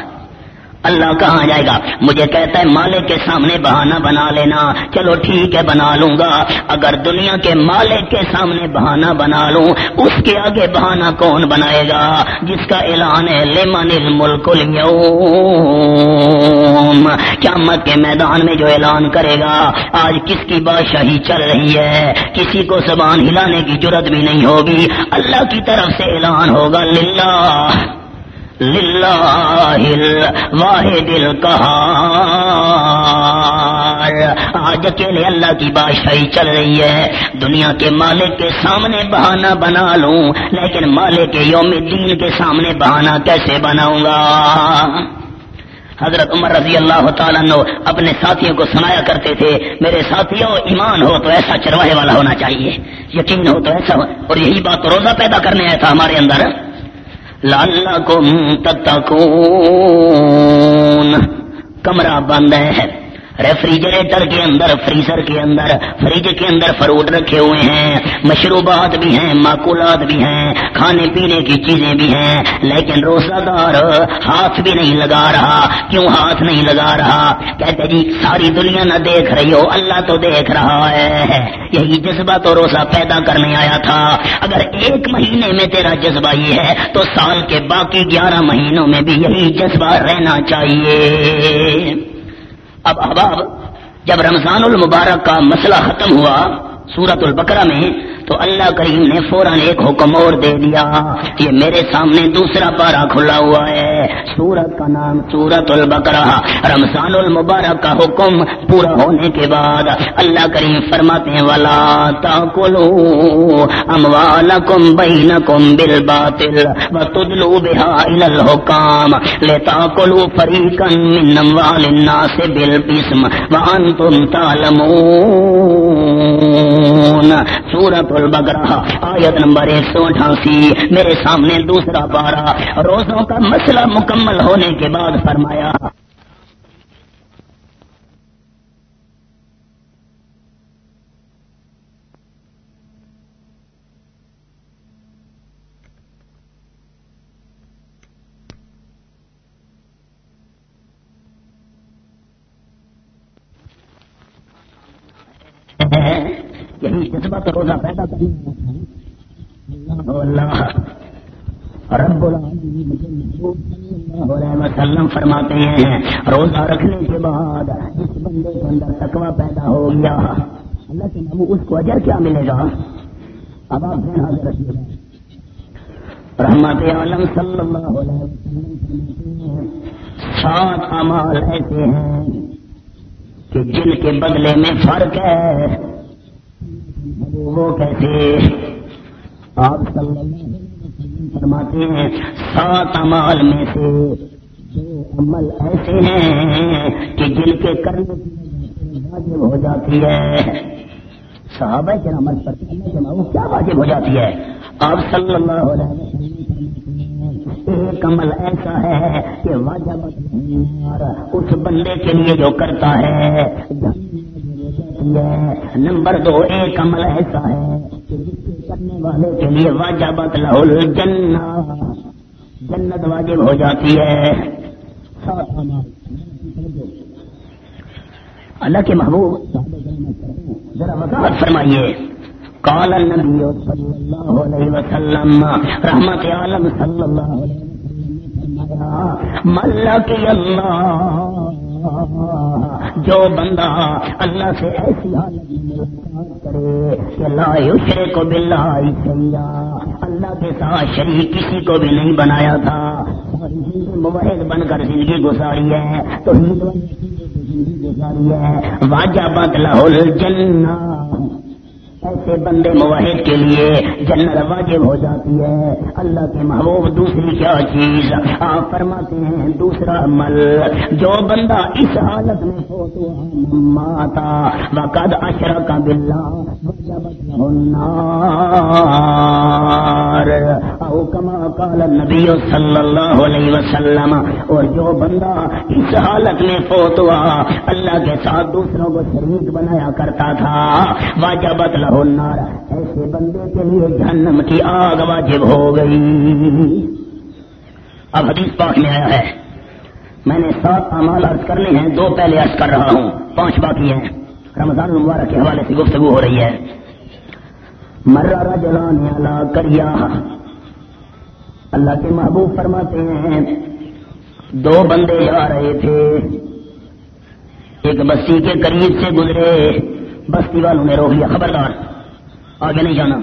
اللہ کہاں جائے گا؟ مجھے کہتا ہے مالک کے سامنے بہانہ بنا لینا۔ چلو ٹھیک ہے، بنا لوں گا۔ اگر دنیا کے مالک کے سامنے بہانہ بنا لوں، اس کے آگے بہانہ کون بنائے گا؟ جس کا اعلان ہے، لمن الملک اليوم۔ قیامت کے میدان میں جو اعلان کرے گا، آج کس کی بادشاہی چل رہی ہے؟ کسی کو زبان ہلانے کی ضرورت بھی نہیں ہوگی۔ اللہ کی طرف سے اعلان ہوگا، للہ۔ واحد آج اکیلے اللہ کی بادشاہی چل رہی ہے۔ دنیا کے مالک کے سامنے بہانہ بنا لوں، لیکن مالک کے یوم دین کے سامنے بہانہ کیسے بناؤں گا؟ حضرت عمر رضی اللہ تعالیٰ نو اپنے ساتھیوں کو سنایا کرتے تھے، میرے ساتھیوں، ایمان ہو تو ایسا چرواہے والا ہونا چاہیے، یقین ہو تو ایسا ہو، اور یہی بات روزہ پیدا کرنے آیا تھا ہمارے اندر۔ لعلکم تتقون۔ کمرہ بند ہے۔ ریفریجریٹر کے اندر، فریزر کے اندر، فریج کے اندر فروٹ رکھے ہوئے ہیں، مشروبات بھی ہیں، معقولات بھی ہیں، کھانے پینے کی چیزیں بھی ہیں، لیکن روزہ دار ہاتھ بھی نہیں لگا رہا۔ کیوں ہاتھ نہیں لگا رہا؟ کہتے جی ساری دنیا نہ دیکھ رہی ہو، اللہ تو دیکھ رہا ہے۔ یہی جذبہ تو روزہ پیدا کرنے آیا تھا۔ اگر ایک مہینے میں تیرا جذبہ یہ ہے، تو سال کے باقی گیارہ مہینوں میں بھی یہی جذبہ رہنا چاہیے۔ اب احباب جب رمضان المبارک کا مسئلہ ختم ہوا سورت البقرہ میں تو اللہ کریم نے فوراً ایک حکم اور دے دیا۔ یہ میرے سامنے دوسرا پارا کھلا ہوا ہے۔ سورت کا نام سورت البقرہ۔ رمضان المبارک کا حکم پورا ہونے کے بعد اللہ کریم فرماتے والا تاکلو اموالکم بینکم بالباطل وتدلو بها الى الحکام لتاکلو فریقا من اموال الناس بالقسم وانتم تعلمون۔ سورت البقرہ آیت نمبر ایک سو اٹھاسی۔ میرے سامنے دوسرا پارا۔ روزوں کا مسئلہ مکمل ہونے کے بعد فرمایا۔ یہی جذبہ روزہ پیدا اللہ رب العالمین وسلم فرماتے ہیں، روزہ رکھنے کے بعد جس بندے کے اندر تکوا پیدا ہو گیا۔ اللہ کے نبو اس کو اجر کیا ملے گا؟ اب آپ دین حاضر رکھیے رحمت عالم صلی اللہ علیہ وسلم سات امال ایسے ہیں کہ جن کے بدلے میں فرق ہے۔ وہ آپ صلی اللہ علیہ وسلم فرماتے ہیں، سات امال میں سے دو عمل ایسے ہیں کہ جن کے کرنے کی واجب ہو جاتی ہے۔ صحابہ کے عمل پر وہ کیا واجب ہو جاتی ہے۔ آپ صلی اللہ علیہ وسلم ایک عمل ایسا ہے کہ واجب اس بندے کے لیے جو کرتا ہے ہوتی ہے نمبر دو ایک عمل ایسا ہے کہ جس کے کرنے والے کے لیے واجبت لاہور جنت واجب ہو جاتی ہے۔ اللہ کے محبوب ذرا وضاحت فرمائیے۔ قال النبی صلی اللہ علیہ وسلم، رحمت عالم صلی اللہ علیہ وسلم ملک اللہ جو بندہ اللہ سے ایسی حالت میں کرے کہ لا اسے کو بلا اللہ کے ساتھ شریک کسی کو بھی نہیں بنایا تھا۔ موبائل بن کر زندگی گزاری ہے تو زندگی گزاری ہے۔ واجہ بدلا جنہ ایسے بندے موحد کے لیے جنت واجب ہو جاتی ہے۔ اللہ کے محبوب دوسری کیا چیز؟ آپ فرماتے ہیں دوسرا عمل۔ جو بندہ اس حالت میں ہو تو ماتا۔ بقد اشرا کا بلّہ کما کال نبی صلی اللہ علیہ وسلم۔ اور جو بندہ اس حالت میں فوت ہوا، اللہ کے ساتھ دوسروں کو شریک بنایا کرتا تھا۔ واجبت النار۔ ایسے بندے کے لیے جہنم کی آگ واجب ہو گئی۔ اب حدیث پاک میں آیا ہے۔ میں نے سات امال عرض کرنے ہیں، دو پہلے عرض کر رہا ہوں، پانچ باقی ہیں۔ رمضان المبارک کے حوالے سے گفتگو ہو رہی ہے۔ مرا جلان کریا اللہ کے محبوب فرماتے ہیں۔ دو بندے جا رہے تھے۔ ایک بستی کے قریب سے گزرے۔ بستی والوں نے روک لیا خبردار۔ آگے نہیں جانا۔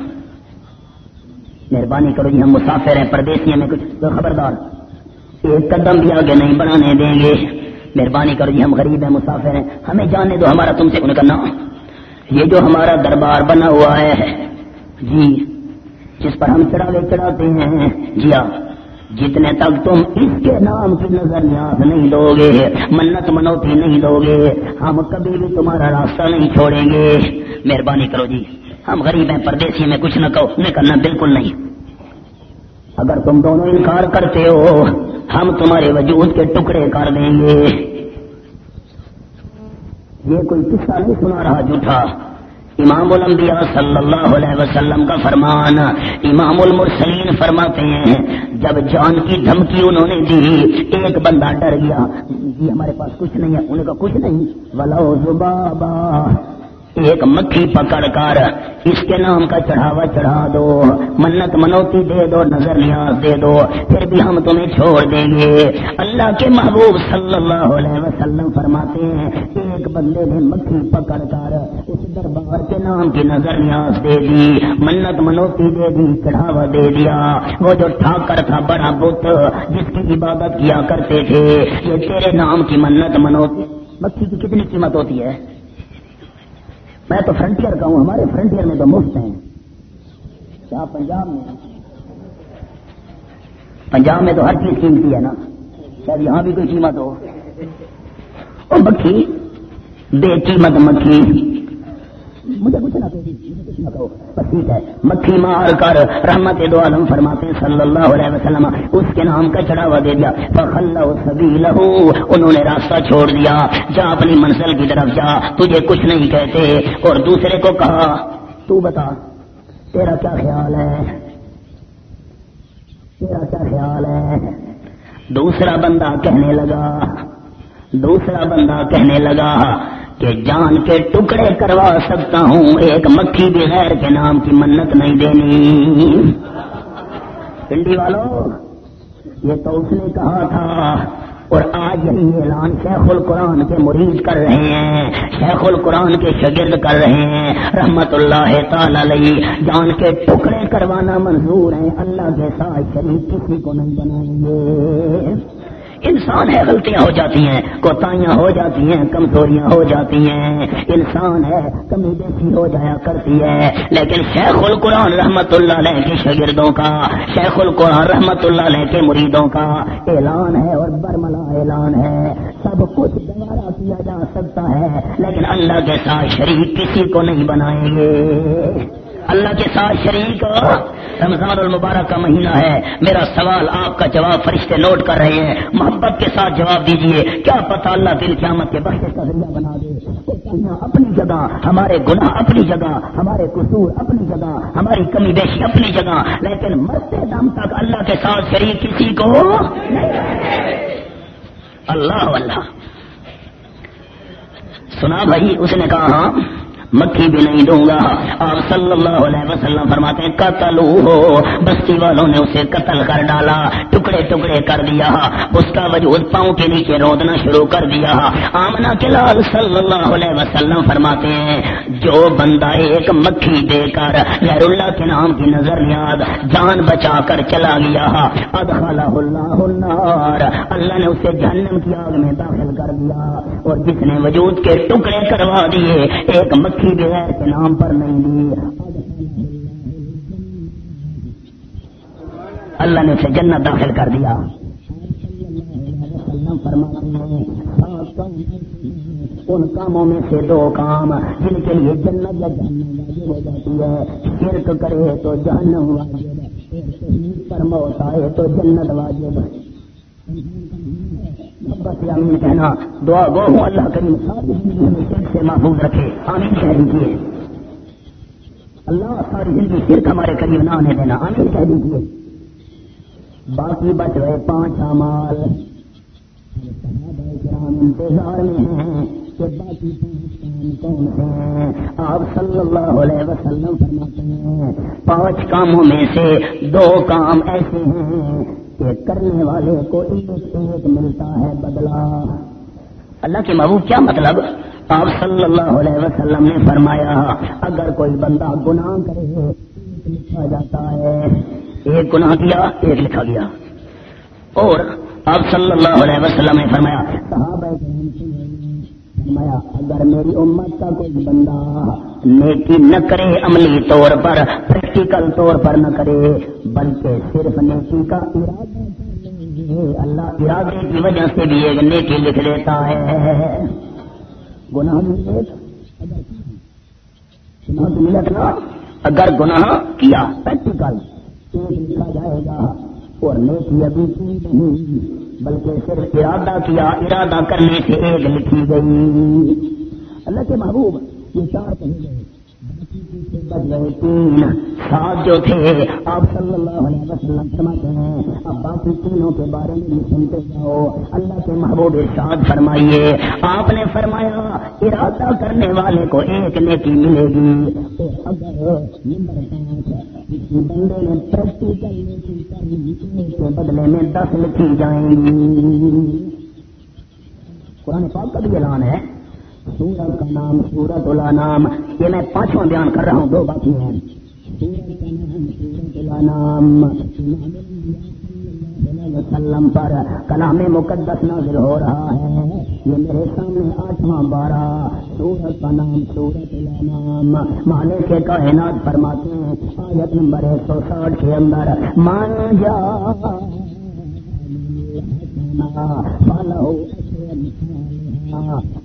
مہربانی کرو جی ہم مسافر ہیں پردیسی میں کچھ خبردار۔ ایک قدم بھی آگے نہیں بڑھانے دیں گے۔ مہربانی کرو جی ہم غریب ہیں، مسافر ہیں۔ ہمیں جانے دو، ہمارا تم سے ان کرنا یہ جو ہمارا دربار بنا ہوا ہے۔ جی جس پر ہم چڑھاوے چڑھاتے ہیں۔ جی ہاں جتنے تک تم اس کے نام کی نظر نیاز نہیں دو گے منت منوتی نہیں دو گے ہم کبھی بھی تمہارا راستہ نہیں چھوڑیں گے۔ مہربانی کرو جی ہم غریب ہیں، پردیسی میں کچھ نہ کہو نہیں کرنا بالکل نہیں۔ اگر تم دونوں انکار کرتے ہو، ہم تمہارے وجود کے ٹکڑے کر دیں گے۔ یہ کوئی قصہ نہیں سنا رہا، جھوٹا۔ امام الانبیاء صلی اللہ علیہ وسلم کا فرمان امام المرسلین فرماتے ہیں، جب جان کی دھمکی انہوں نے دی، ایک بندہ ڈر گیا جی ہمارے پاس کچھ نہیں ہے انہیں کہا کچھ نہیں ولو زبابا ایک مکھی پکڑ کر اس کے نام کا چڑھاوا چڑھا دو، منت منوتی دے دو، نظر نیاز دے دو، پھر بھی ہم تمہیں چھوڑ دیں گے۔ اللہ کے محبوب صلی اللہ علیہ وسلم فرماتے ہیں ایک بندے نے مکھی پکڑ کر اس دربار کے نام کی نظر نیاز دے دی، منت منوتی دے دی، چڑھاوا دے دیا۔ وہ جو ٹھاکر تھا، بڑا بت، جس کی عبادت کیا کرتے تھے، یہ تیرے نام کی منت منوتی، مکھی کی کتنی قیمت ہوتی ہے؟ میں تو فرنٹیئر کا ہوں، ہمارے فرنٹیئر میں تو مفت ہیں۔ کیا پنجاب میں؟ پنجاب میں تو ہر چیز قیمتی ہے نا۔ شاید یہاں بھی کوئی قیمت ہو۔ اور مکھی بے قیمت مکھی۔ مجھے کچھ نہ کچھ نہ کہو۔ ٹھیک ہے۔ مکھی مار کر رحمت دو عالم فرماتے صلی اللہ علیہ وسلم، اس کے نام کا چڑھاوا دے دیا۔ فخل سبھی لہو انہوں نے راستہ چھوڑ دیا۔ جا اپنی منزل کی طرف جا، تجھے کچھ نہیں کہتے۔ اور دوسرے کو کہا، تو بتا، تیرا کیا خیال ہے؟ تیرا کیا خیال ہے؟ دوسرا بندہ کہنے لگا، دوسرا بندہ کہنے لگا کہ جان کے ٹکڑے کروا سکتا ہوں، ایک مکھی بھی غیر کے نام کی منت نہیں دینی۔ پنڈی والوں یہ تو اس نے کہا تھا، اور آج یہی اعلان شیخ القرآن کے مریض کر رہے ہیں، شیخ القرآن کے شگرد کر رہے ہیں۔ رحمت اللہ تعالی جان کے ٹکڑے کروانا منظور ہے اللہ کے ساتھ شریف کسی کو نہیں بنائیں گے۔ انسان ہے، غلطیاں ہو جاتی ہیں، کوتاہیاں ہو جاتی ہیں، کمزوریاں ہو جاتی ہیں۔ انسان ہے، کمی بیسی ہو جایا کرتی ہے۔ لیکن شیخ القرآن رحمت اللہ علیہ کے شاگردوں کا، شیخ القرآن رحمت اللہ علیہ کے مریدوں کا اعلان ہے اور برملا اعلان ہے۔ سب کچھ دوبارہ کیا جا سکتا ہے، لیکن اللہ کے ساتھ شریک کسی کو نہیں بنائیں گے۔ اللہ کے ساتھ شریک رمضان المبارک کا مہینہ ہے۔ میرا سوال آپ کا جواب فرشتے نوٹ کر رہے ہیں۔ محبت کے ساتھ جواب دیجیے۔ کیا پتا اللہ دل قیامت کے بخش کا ذریعہ بنا دے۔ اپنی جگہ، ہمارے گناہ اپنی جگہ، ہمارے قصور اپنی جگہ، ہماری کمی بیشی اپنی جگہ۔ لیکن مرتے دم تک اللہ کے ساتھ شریک کسی کو اللہ اللہ۔ سنا بھائی، اس نے کہا ہاں۔ مکھی بھی نہیں دوں گا۔ آپ صلی اللہ علیہ وسلم فرماتے ہیں، قتل ہو۔ بستی والوں نے اسے قتل کر ڈالا۔ ٹکڑے ٹکڑے کر دیا۔ اس کا وجود پاؤں کے نیچے رودنا شروع کر دیا۔ آمنا کے لال صلی اللہ علیہ وسلم فرماتے ہیں، جو بندہ ایک مکھی دے کر غیر اللہ کے نام کی نظر یاد جان بچا کر چلا گیا، ادخلہ اللہ النار۔ اللہ نے اسے جہنم کی آگ میں داخل کر دیا۔ اور جس نے وجود کے ٹکڑے کروا دیے، ایک مکھی بغیر کے نام پر نہیں دی اللہ نے اسے جنت داخل کر دیا۔ ان کاموں میں سے دو کام، جن کے لیے جنت یا جہنم ہو جاتی ہے۔ شرک کرے تو جہنم واجب پر موت آئے تو جنت واجب بس یعنی امین کہنا، دعا گو ہوں اللہ کریم ساری زندگی میں شرک سے محفوظ رکھے۔ آمین کہہ دیجیے اللہ ساری زندگی شرک ہمارے قریب نہ آنے دینا۔ آمین کہہ دیجیے باقی بچ رہے پانچ امال انتظار میں ہیں کہ باقی پانچ کون ہیں۔ آپ صلی اللہ علیہ وسلم فرماتے ہیں، پانچ کاموں میں سے دو کام ایسے ہیں۔ کہ کرنے والے کو ایک ایک ملتا ہے بدلا اللہ کے محبوب کیا مطلب؟ آپ صلی اللہ علیہ وسلم نے فرمایا، اگر کوئی بندہ گناہ کرے، ایک لکھا جاتا ہے۔ ایک گناہ کیا؟ ایک لکھا گیا۔ اور آپ صلی اللہ علیہ وسلم نے فرمایا فرمایا، اگر میری امت کا کوئی بندہ نیکی نہ کرے عملی طور پر پریکٹیکل طور پر نہ کرے، بلکہ صرف نیکی کا ارادہ اللہ ارادے کی وجہ سے بھی ایک نیکی لکھ دیتا ہے۔ گناہ لکھنا اگر گناہ کیا پریکٹیکل لکھا جائے گا۔ اور نیکی ابھی کی نہیں، بلکہ صرف ارادہ کیا، ارادہ کرنے سے ایک لکھی گئی۔ اللہ کے محبوب یہ چار کہیں گئے تین سات جو تھے، آپ صلی اللہ علیہ وسلم فرماتے ہیں، اب باقی تینوں کے بارے میں بھی سنتے جاؤ۔ اللہ کے محبوب ارشاد فرمائیے، آپ نے فرمایا، ارادہ کرنے والے کو ایک نیکی ملے گی۔ اگر نمبر کسی بندے نے پریکٹیکل نیکی کرنی کے بدلے میں دس لکھی جائیں گی۔ قرآن پاک کا بھی اعلان ہے۔ سورت کا نام، سورت اللہ نام یہ میں پانچواں بیان کر رہا ہوں، دو باقی ہیں۔ سورت کا نام، سورت اللہ نام وسلم پر کلام مقدس نازل ہو رہا ہے۔ یہ میرے سامنے آٹھواں بارہ۔ سورت کا نام، سورت اللہ نام مانے کے کائنات فرماتے ہیں، آیت نمبر ایک سو ساٹھ کے اندر مان جا فالو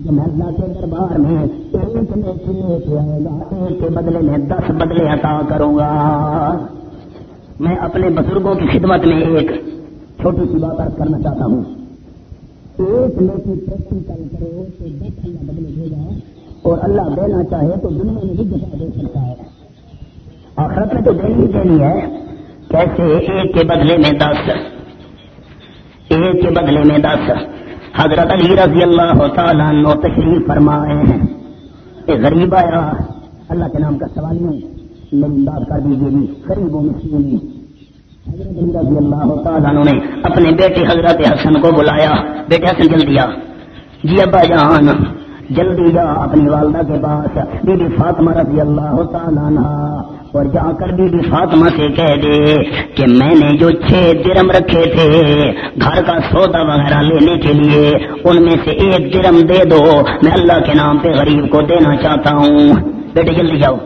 جب اللہ کے دربار میں ایک نیکی لے کے آئے گا ایک کے بدلے میں دس بدلے عطا کروں گا میں اپنے بزرگوں کی خدمت میں ایک چھوٹی سی بات عرض کرنا چاہتا ہوں۔ ایک نیکی پریکٹیکل کرو تو دس اللہ بدلے دے گا اور اللہ دینا چاہے تو دنیا میں بھی دفاع دے سکتا ہے۔ آخرت میں تو دینی دینی ہے۔ کیسے ایک کے بدلے میں دس؟ ایک کے بدلے میں دس۔ حضرت علی رضی اللہ تعالیٰ نو تشریف فرمائے ہیں۔ اے غریب آیا، اللہ کے نام کا سوال نہیں، میری بات کر دیجیے گی غریبوں میں حضرت علی رضی اللہ تعالیٰ نے اپنے بیٹے حضرت حسن کو بلایا، بیٹے حسن جلدی دیا جی ابا جان جلدی جا اپنی والدہ کے پاس۔ بی بی فاطمہ رضی اللہ تعالیٰ اور جا کر بی بی فاطمہ سے کہہ دے کہ میں نے جو چھ درم رکھے تھے گھر کا سودا وغیرہ لینے کے لیے، ان میں سے ایک درم دے دو۔ میں اللہ کے نام پہ غریب کو دینا چاہتا ہوں۔ بیٹے جلدی جاؤ۔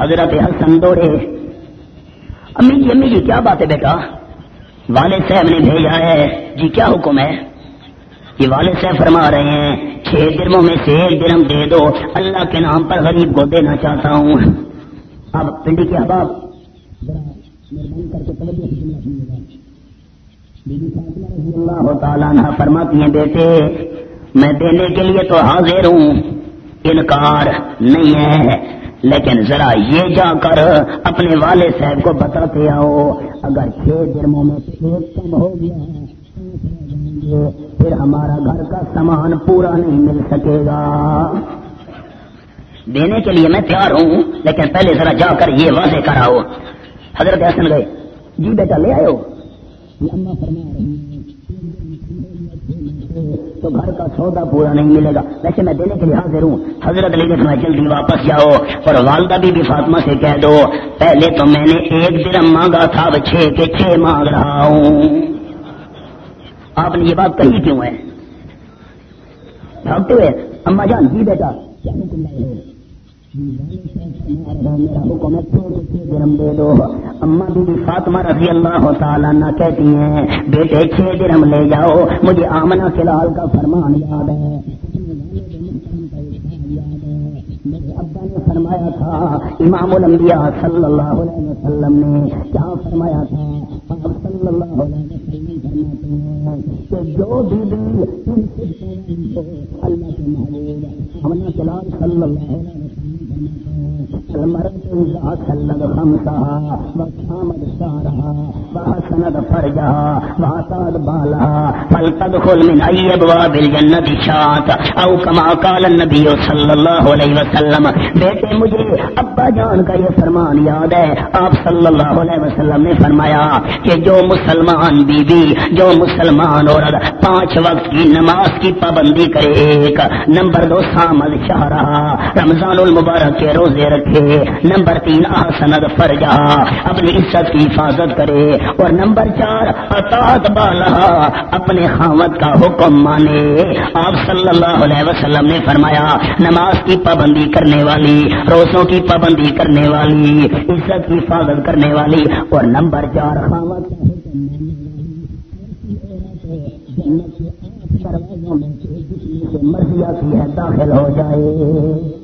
حضرت حسن دوڑے۔ امی جی امی جی کیا بات ہے بیٹا؟ والد صاحب نے بھیجا ہے۔ جی کیا حکم ہے؟ یہ والد صاحب فرما رہے ہیں، چھ درموں میں سے ایک درم دے دو، اللہ کے نام پر غریب کو دینا چاہتا ہوں۔ اب پنڈی کے احباب اللہ تعالیٰ فرماتی ہیں، بیٹے، میں دینے کے لیے تو حاضر ہوں، انکار نہیں ہے۔ لیکن ذرا یہ جا کر اپنے والد صاحب کو بتاتے آؤ، اگر چھ درموں میں کم ہو گیا پھر ہمارا گھر کا سامان پورا نہیں مل سکے گا۔ دینے کے لیے میں تیار ہوں لیکن پہلے ذرا جا کر یہ واضح کراؤ۔ حضرت حسن گئے۔ جی بیٹا لے آئے فرما رہی تو گھر کا سودا پورا نہیں ملے گا۔ ویسے میں دینے کے لیے حاضر ہوں۔ حضرت علی میں جلدی واپس جاؤ اور والدہ بھی, بھی فاطمہ سے کہہ دو پہلے تو میں نے ایک درم مانگا تھا اب چھ کے چھ مانگ رہا ہوں۔ آپ نے یہ بات کہی کیوں ہے؟ بھاگتے ہوئے اما جان جی بیٹا۔ میرا حکم درم دے دو اما بی فاطمہ رضی اللہ تعالیٰ نہ کہتی ہیں، بیٹے، چھ درم لے جاؤ، مجھے آمنا فلال کا فرمان یاد ہے۔ میرے ابا نے فرمایا تھا، امام الانبیاء صلی اللہ علیہ وسلم نے کیا فرمایا تھا؟ صلی اللہ علیہ وسلم کہ جو بھی اللہ کے محبوب صلی اللہ علیہ وسلم المرء إذا سلد خمسها وصامد شهرها وحسند فرجها وعطاد بالها فلتدخل من أي أبواب الجنة شاءت أو كما قال النبي صلى الله عليه وسلم بیٹے مجھے ابا جان کا یہ فرمان یاد ہے آپ صلی اللہ علیہ وسلم نے فرمایا کہ جو مسلمان بی بی جو مسلمان عورت پانچ وقت کی نماز کی پابندی کرے ایک نمبر دو سامد شہرہ رمضان المبارک کے روزے رکھے۔ نمبر تین، آسند فرجا اپنی عزت کی حفاظت کرے۔ اور نمبر چار، اطاعت بالا۔ اپنے خامت کا حکم مانے۔ آپ صلی اللہ علیہ وسلم نے فرمایا، نماز کی پابندی کرنے والی، روزوں کی پابندی کرنے والی، عزت کی حفاظت کرنے والی۔ اور نمبر چار خامت کا حکم مرضیا کی ہے، داخل ہو جائے۔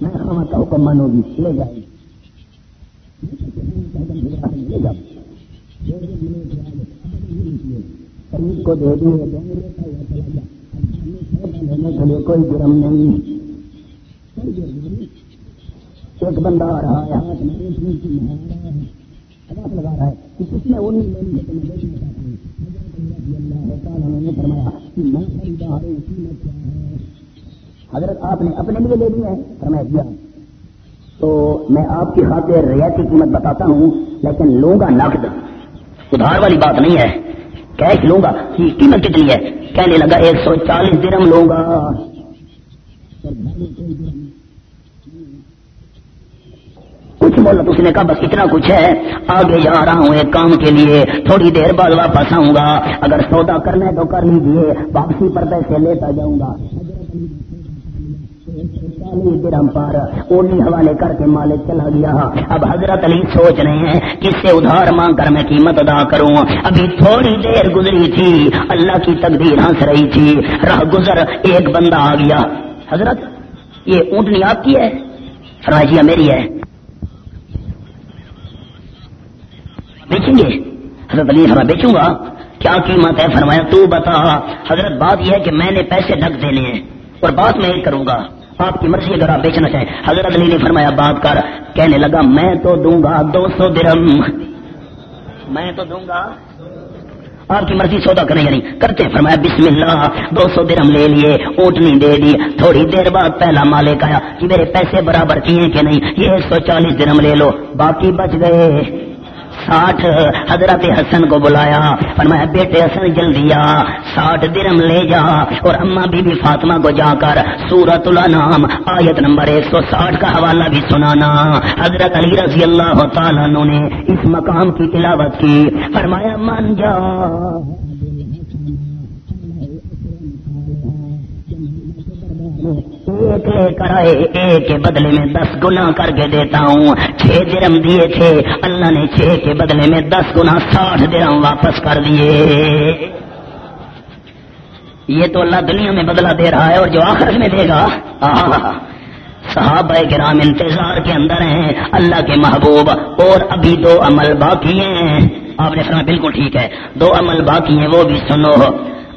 میں خواہ کا حکم مانو گی لے جائے کو دے دیے۔ لینے کوئی جرم نہیں۔ ایک بندہ آ رہا ہے۔ ہاتھ میں ہاتھ لگا رہا ہے کہ کس نے وہ نہیں لینی ہے فرمایا کہ میں خریدار ہوں قیمت کیا ہے؟ حضرت آپ نے اپنے لیے لے لیا ہے، فرمایا دیا۔ تو میں آپ کی خاطر ریاتی قیمت بتاتا ہوں، لیکن لوں گا نقد ادھار والی بات نہیں ہے۔ کیش لوں گا کہ قیمت کتنی ہے؟ کہنے لگا، ایک سو چالیس درم لوں گا کچھ بولا اس نے کہا، بس اتنا کچھ ہے۔ آگے جا رہا ہوں ایک کام کے لیے۔ تھوڑی دیر بعد واپس آؤں گا۔ اگر سودا کرنا ہے تو کر لیجیے واپسی پر پیسے لیتا جاؤں گا۔ درم پر اونی حوالے کر کے مالک چلا گیا۔ اب حضرت علی سوچ رہے ہیں کس سے ادھار مانگ کر میں قیمت ادا کروں۔ ابھی تھوڑی دیر گزری تھی۔ اللہ کی تقدیر ہنس رہی تھی۔ راہ گزر ایک بندہ آ گیا۔ حضرت، یہ اونٹنی آپ کی ہے؟ فرمایا میری ہے۔ بیچیں گے؟ حضرت علی فرما بیچوں گا۔ کیا قیمت ہے؟ فرمایا، تو بتا۔ حضرت، بات یہ ہے کہ میں نے پیسے ڈھک دینے ہیں اور بات میں یہ کروں گا۔ آپ کی مرضی اگر آپ بیچنا چاہیں۔ حضرت علی نے فرمایا بات کر۔ کہنے لگا، میں تو دوں گا دو سو درم۔ میں تو دوں گا۔ آپ کی مرضی سودا کریں یا نہیں؟ کرتے فرمایا، بسم اللہ، دو سو درم لے لیے، اونٹنی دے دی۔ تھوڑی دیر بعد پہلا مالک آیا، کہ میرے پیسے برابر کیے کہ نہیں؟ یہ ایک سو چالیس درم لے لو۔ باقی بچ گئے۔ ساٹھ حضرت حسن کو بلایا، فرمایا، بیٹے حسن، جلدی آ، ساٹھ درم لے جا اور اما بی بی فاطمہ کو جا کر سورت الانام آیت نمبر ایک سو ساٹھ کا حوالہ بھی سنانا۔ حضرت علی رضی اللہ تعالیٰ نے اس مقام کی تلاوت کی۔ فرمایا من جا۔ ایک لے کر آئے، ایک کے بدلے میں دس گنا کر کے دیتا ہوں۔ چھ درم دیے تھے، اللہ نے چھ کے بدلے میں دس گنا ساٹھ درم واپس کر دیے۔ یہ تو اللہ دنیا میں بدلا دے رہا ہے اور جو آخر میں دے گا۔ صحابہ کرام انتظار کے اندر ہیں، اللہ کے محبوب۔ اور ابھی دو عمل باقی ہیں۔ آپ نے سنا بالکل ٹھیک ہے۔ دو عمل باقی ہیں، وہ بھی سنو۔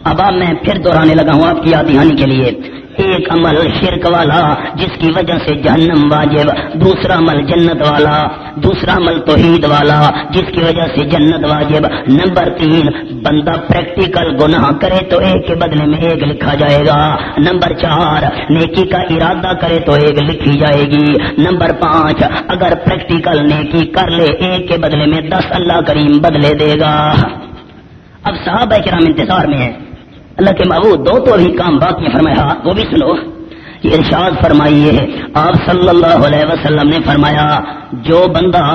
اب آپ میں پھر دوہرانے لگا ہوں آپ کی یاد دہانی کے لیے۔ ایک عمل شرک والا جس کی وجہ سے جہنم واجب، دوسرا عمل جنت والا، دوسرا عمل توحید والا جس کی وجہ سے جنت واجب. نمبر تین، بندہ پریکٹیکل گناہ کرے تو ایک کے بدلے میں ایک لکھا جائے گا. نمبر چار، نیکی کا ارادہ کرے تو ایک لکھی جائے گی. نمبر پانچ، اگر پریکٹیکل نیکی کر لے، ایک کے بدلے میں دس اللہ کریم بدلے دے گا. اب صاحب کرام انتظار میں ہے اللہ کے محبوب دو تو ابھی کام باقی فرمایا، وہ بھی سنو، یہ ارشاد فرمائیے، آپ صلی اللہ علیہ وسلم نے فرمایا، جو بندہ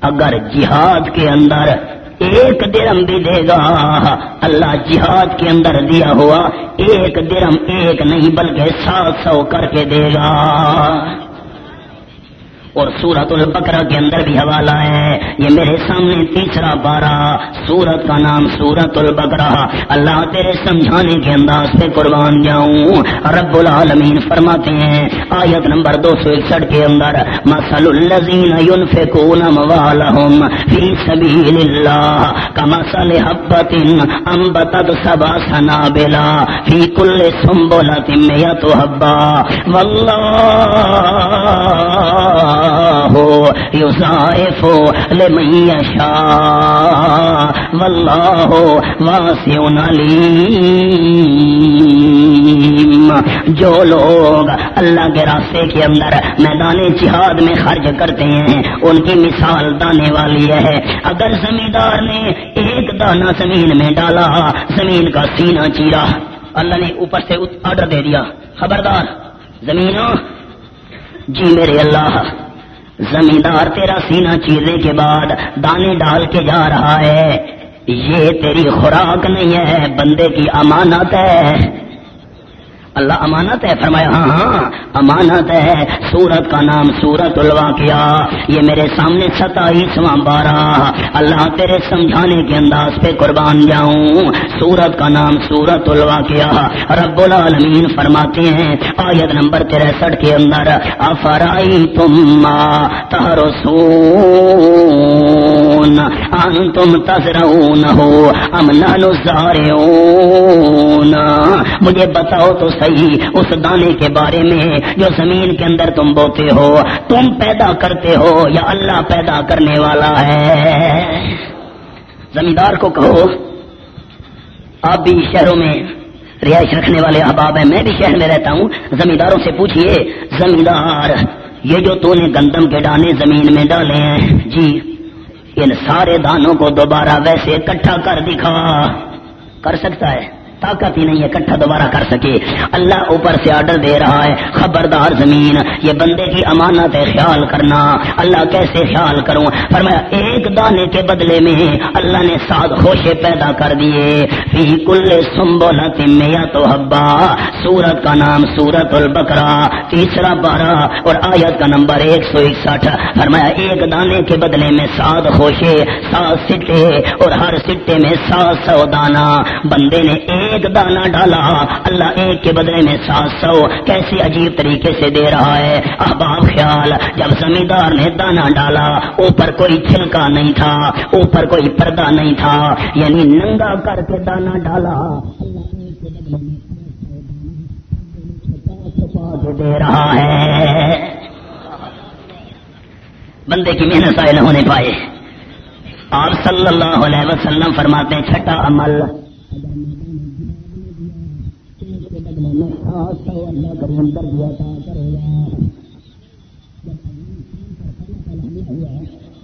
اگر جہاد کے اندر ایک درم بھی دے گا، اللہ جہاد کے اندر دیا ہوا ایک درم ایک نہیں، بلکہ سات سو کر کے دے گا۔ اور سورت البکرا کے اندر بھی حوالہ ہے۔ یہ میرے سامنے تیسرا بارہ سورت کا نام سورت البکرا اللہ تیرے سمجھانے کے انداز پہ قربان جاؤں۔ رب العالمین فرماتے ہیں، آیت نمبر دو سو اکسٹھ کے اندر مسل الزین ينفقون موالهم في سبيل الله كمثل حبة أنبتت سبع سنابلا في كل سنبلة مئة حبة والله لمن يشاء والله واسع عليم جو لوگ اللہ کے راستے کے اندر میدان جہاد میں خرچ کرتے ہیں، ان کی مثال دانے والی ہے۔ اگر زمیندار نے ایک دانہ زمین میں ڈالا، زمین کا سینہ چیرا۔ اللہ نے اوپر سے آرڈر دے دیا۔ خبردار زمینوں جی میرے اللہ۔ زمیندار تیرا سینہ چیرنے کے بعد دانے ڈال کے جا رہا ہے۔ یہ تیری خوراک نہیں ہے، بندے کی امانت ہے۔ اللہ امانت ہے؟ فرمایا ہاں ہاں امانت ہے۔ سورت کا نام سورت الواقعہ یہ میرے سامنے ستائیسواں بارہ۔ اللہ تیرے سمجھانے کے انداز پہ قربان جاؤں۔ سورت کا نام سورت الواقعہ رب العالمین فرماتے ہیں، آیت نمبر تریسٹھ کے اندر افرائی تم تہر تم تذرون ہو ام نانو مجھے بتاؤ تو صحیح اس دانے کے بارے میں جو زمین کے اندر تم بوتے ہو، تم پیدا کرتے ہو یا اللہ پیدا کرنے والا ہے؟ زمیندار کو کہو، آپ بھی شہروں میں رہائش رکھنے والے احباب ہیں، میں بھی شہر میں رہتا ہوں، زمینداروں سے پوچھئے، زمیندار، یہ جو تو نے گندم کے دانے زمین میں ڈالے ہیں جی ان سارے دانوں کو دوبارہ ویسے اکٹھا کر دکھا، کر سکتا ہے۔ طاقت ہی نہیں اکٹھا دوبارہ کر سکے۔ اللہ اوپر سے آرڈر دے رہا ہے۔ خبردار زمین، یہ بندے کی امانت ہے خیال کرنا۔ اللہ کیسے خیال کروں؟ فرمایا، ایک دانے کے بدلے میں اللہ نے سات خوشے پیدا کر دیے۔ فی کل سمبولا یا تو حبا سورت کا نام سورت البکرا تیسرا بارہ اور آیت کا نمبر ایک سو اکسٹھ۔ فرمایا، ایک دانے کے بدلے میں سات خوشے، سات سٹے اور ہر سٹے میں سات سو دانا۔ بندے نے ایک ایک دانا ڈالا۔ اللہ ایک کے بدلے میں سات سو کیسے عجیب طریقے سے دے رہا ہے۔ احباب خیال، جب زمیندار نے دانا ڈالا، اوپر کوئی چھلکا نہیں تھا، اوپر کوئی پردہ نہیں تھا۔ یعنی ننگا کر کے دانا ڈالا۔ دے رہا ہے۔ بندے کی محنت نہ ہونے پائے۔ آپ صلی اللہ علیہ وسلم فرماتے ہیں، چھٹا عمل۔ آج کا اللہ کا منظر دیا تھا کرے گا۔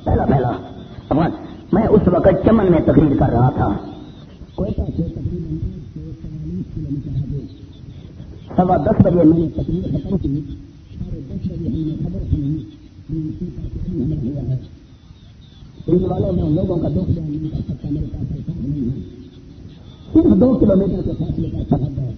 پہلا پہلا میں اس وقت چمن میں تقریر کر رہا تھا۔ سوا دس بجے میں نے تقریر ختم کی۔ ساڑھے دس بجے ہم نے خبر سنی۔ ہوا ہے۔ ان والوں میں لوگوں کا دکھ بیان نہیں کر سکتا میرے پاس نہیں ہے۔ صرف دو کلو میٹر کے فاصلے کا سفر ہے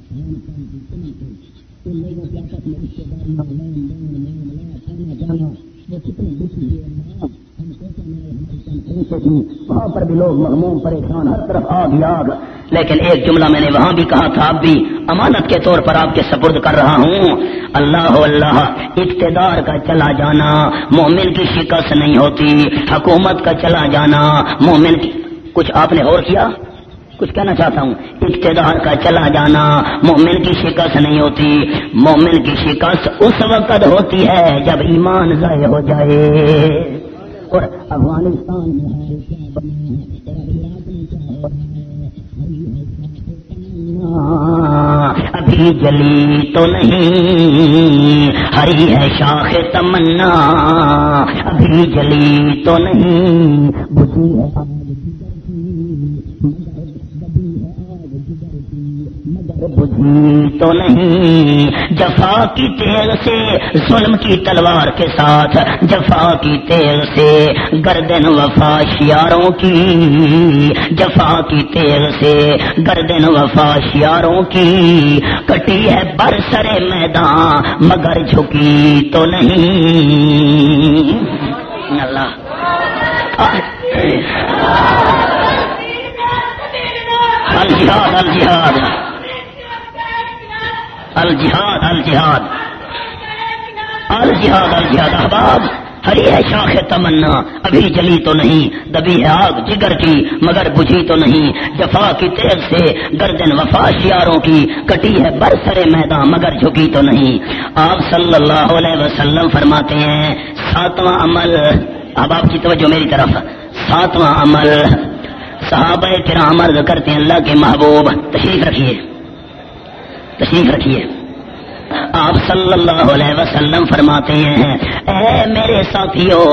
لوگوں کے آپس میں رشتے دار لین دین نام لا کھانا جانا وہ کتنے دکھی ہوئے ہم سوچا میں ہماری کم وہاں پر بھی لوگ مغموم پریشان ہر طرف آگ آگ لیکن ایک جملہ میں نے وہاں بھی کہا تھا اب بھی امانت کے طور پر آپ کے سپرد کر رہا ہوں اللہ اللہ اقتدار کا چلا جانا مومن کی شکست نہیں ہوتی حکومت کا چلا جانا مومن کی کچھ آپ نے اور کیا کچھ کہنا چاہتا ہوں، اقتدار کا چلا جانا مومن کی شکست نہیں ہوتی۔ مومن کی شکست اس وقت ہوتی ہے جب ایمان ضائع ہو جائے۔ اور افغانستان میں ابھی جلی تو نہیں، ہری ہے شاخ تمنا۔ ابھی جلی تو نہیں بجھی ہے بجھی تو نہیں۔ جفا کی تیل سے، ظلم کی تلوار کے ساتھ۔ جفا کی تیل سے، گردن وفا شیاروں کی۔ جفا کی تیل سے، گردن وفا شیاروں کی۔ کٹی ہے برسرے میدان، مگر جھکی تو نہیں۔ اللہ۔ الجہاد الجہاد الجہاد الجہاد۔ الجہاد الجہاد احباب ہری ہے شاخ تمنا۔ ابھی جلی تو نہیں، دبی ہے آگ جگر کی، مگر بجھی تو نہیں۔ جفا کی تیز سے گردن وفا شیاروں کی، کٹی ہے برسرے میدان مگر جھکی تو نہیں۔ آپ صلی اللہ علیہ وسلم فرماتے ہیں، ساتواں عمل۔ اب آپ کی توجہ میری طرف۔ ساتواں عمل۔ صحابہ کرام عرض کرتے ہیں، اللہ کے محبوب، تشریف رکھیے۔ تشریف رکھیے آپ صلی اللہ علیہ وسلم فرماتے ہیں، اے میرے ساتھیوں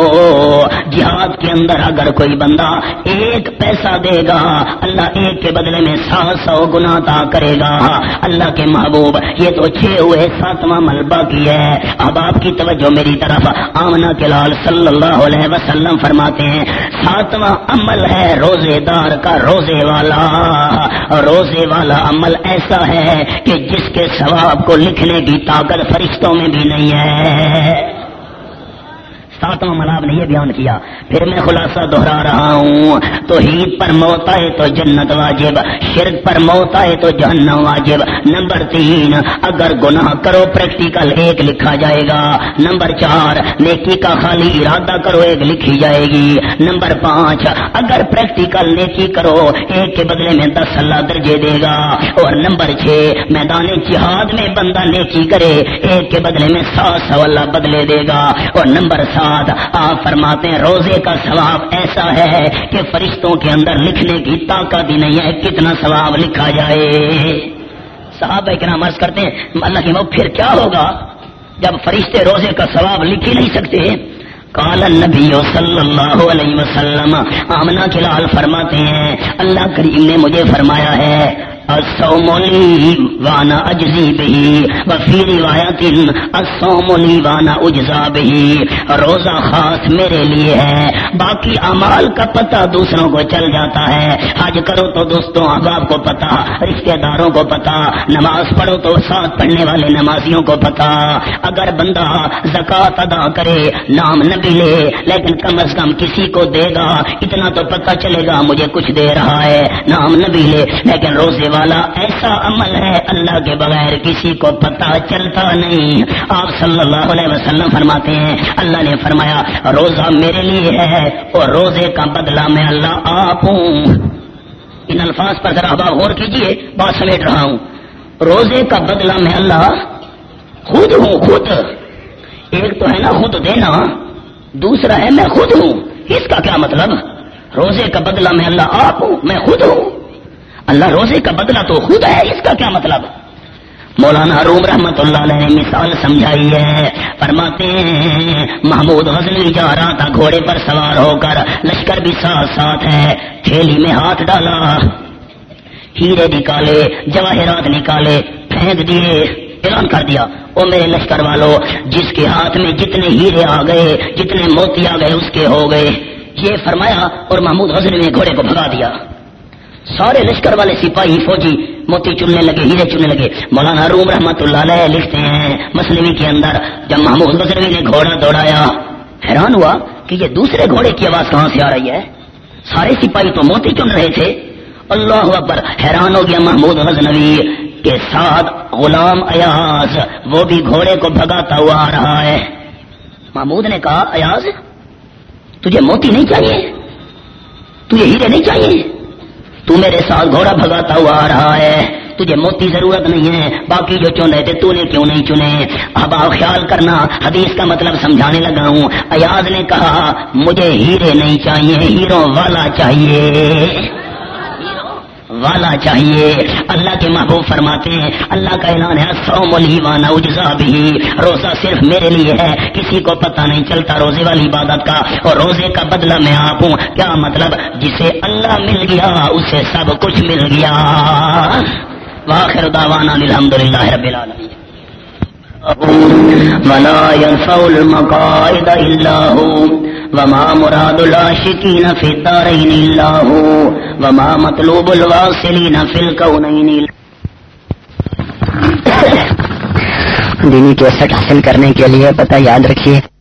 جہاد کے اندر اگر کوئی بندہ ایک پیسہ دے گا، اللہ ایک کے بدلے میں سات سو گنا تا کرے گا۔ اللہ کے محبوب، یہ تو چھ ہوئے ساتواں ملبہ کی ہے۔ اب آپ کی توجہ میری طرف آمنا کے لال صلی اللہ علیہ وسلم فرماتے ہیں، ساتواں عمل ہے روزے دار کا روزے والا۔ روزے والا عمل ایسا ہے کہ جس کے ثواب کو لکھنے بھی طاقت فرشتوں میں بھی نہیں ہے۔ ساتواں ملاب نے یہ بیان کیا، پھر میں خلاصہ دہرا رہا ہوں۔ تو عید پر موت آئے تو جنت واجب، شرک پر موت آئے تو جہنم واجب۔ نمبر تین، اگر گناہ کرو، پریکٹیکل ایک لکھا جائے گا۔ نمبر چار، نیکی کا خالی ارادہ کرو، ایک لکھی جائے گی۔ نمبر پانچ، اگر پریکٹیکل نیکی کرو، ایک کے بدلے میں دس اللہ درجے دے گا۔ اور نمبر چھ، میدان جہاد میں بندہ نیکی کرے، ایک کے بدلے میں سات سو اللہ بدلے دے گا۔ اور نمبر سات بعد آپ فرماتے ہیں روزے کا ثواب ایسا ہے کہ فرشتوں کے اندر لکھنے کی طاقت ہی نہیں ہے کتنا ثواب لکھا جائے۔ صاحب نام عرض کرتے ہیں، اللہ کی پھر کیا ہوگا؟ جب فرشتے روزے کا ثواب لکھ ہی نہیں سکتے کال نبی صلی اللہ علیہ وسلم، آمنا کے لال فرماتے ہیں، اللہ کریم نے مجھے فرمایا ہے السوملی وانا اجزی بہی وفی روایت السوملی وانا اجزا بہی روزہ خاص میرے لیے ہے، باقی امال کا پتہ دوسروں کو چل جاتا ہے۔ حج کرو تو دوستوں، احباب کو پتا رشتہ داروں کو پتا نماز پڑھو تو ساتھ پڑھنے والے نمازیوں کو پتا اگر بندہ زکات ادا کرے، نام نہ لے، لیکن کم از کم کسی کو دے گا، اتنا تو پتہ چلے گا مجھے کچھ دے رہا ہے، نام نہ لے، لیکن روزے والا، ایسا عمل ہے اللہ کے بغیر کسی کو پتا چلتا نہیں۔ آپ صلی اللہ علیہ وسلم فرماتے ہیں، اللہ نے فرمایا، روزہ میرے لیے ہے اور روزے کا بدلہ میں اللہ آپ ہوں۔ ان الفاظ پر ذرا باب غور کیجیے بات سمیٹ رہا ہوں۔ روزے کا بدلہ میں اللہ خود ہوں، خود۔ ایک تو ہے نا، خود دینا۔ دوسرا ہے، میں خود ہوں۔ اس کا کیا مطلب؟ روزے کا بدلہ میں اللہ آپ ہوں، میں خود ہوں۔ اللہ روزے کا بدلہ تو خود ہے، اس کا کیا مطلب؟ مولانا روم رحمت اللہ نے مثال سمجھائی ہے۔ فرماتے ہیں، محمود غزنوی جا رہا تھا، گھوڑے پر سوار ہو کر لشکر بھی ساتھ ساتھ ہے۔ تھیلی میں ہاتھ ڈالا۔ ہیرے نکالے، جواہرات نکالے، پھینک دیے، اعلان کر دیا۔ او میرے لشکر والو، جس کے ہاتھ میں جتنے ہیرے آ گئے، جتنے موتی آ گئے، اس کے ہو گئے۔ یہ فرمایا اور محمود غزنوی نے گھوڑے کو بھگا دیا۔ سارے لشکر والے سپاہی فوجی موتی چننے لگے، ہیرے چننے لگے۔ مولانا روم رحمت اللہ علیہ لکھتے ہیں مسلم کے اندر جب محمود غزنوی نے گھوڑا دوڑایا، حیران ہوا کہ یہ دوسرے گھوڑے کی آواز کہاں سے آ رہی ہے؟ سارے سپاہی تو موتی چن رہے تھے۔ اللہ اکبر، حیران ہو گیا محمود غزنوی کے ساتھ غلام ایاز، وہ بھی گھوڑے کو بھگاتا ہوا آ رہا ہے۔ محمود نے کہا، ایاز، تجھے موتی نہیں چاہیے؟ تجھے ہیرے نہیں چاہیے؟ تو میرے ساتھ گھوڑا بھگاتا ہوا آ رہا ہے۔ تجھے موتی ضرورت نہیں ہے، باقی جو چنے تھے تو نے کیوں نہیں چنے؟ اب آپ خیال کرنا، حدیث کا مطلب سمجھانے لگا ہوں۔ ایاز نے کہا، مجھے ہیرے نہیں چاہیے، ہیروں والا چاہیے۔ والا چاہیے۔ اللہ کے محبوب فرماتے ہیں، اللہ کا اعلان ہے سو ملی اجزا بھی روزہ صرف میرے لیے ہے، کسی کو پتہ نہیں چلتا روزے والی عبادت کا۔ اور روزے کا بدلہ میں آپ ہوں، کیا مطلب؟ جسے اللہ مل گیا، اسے سب کچھ مل گیا۔ واخر دعوانا الحمد للہ رب العالمین۔ ولا ينفع المقائد إلا هو. وما مراد العاشقين في الدارين إلا هو. وما مطلوب الواصلين في الكونين دینی کیسٹ حاصل کرنے کے لیے پتہ یاد رکھیے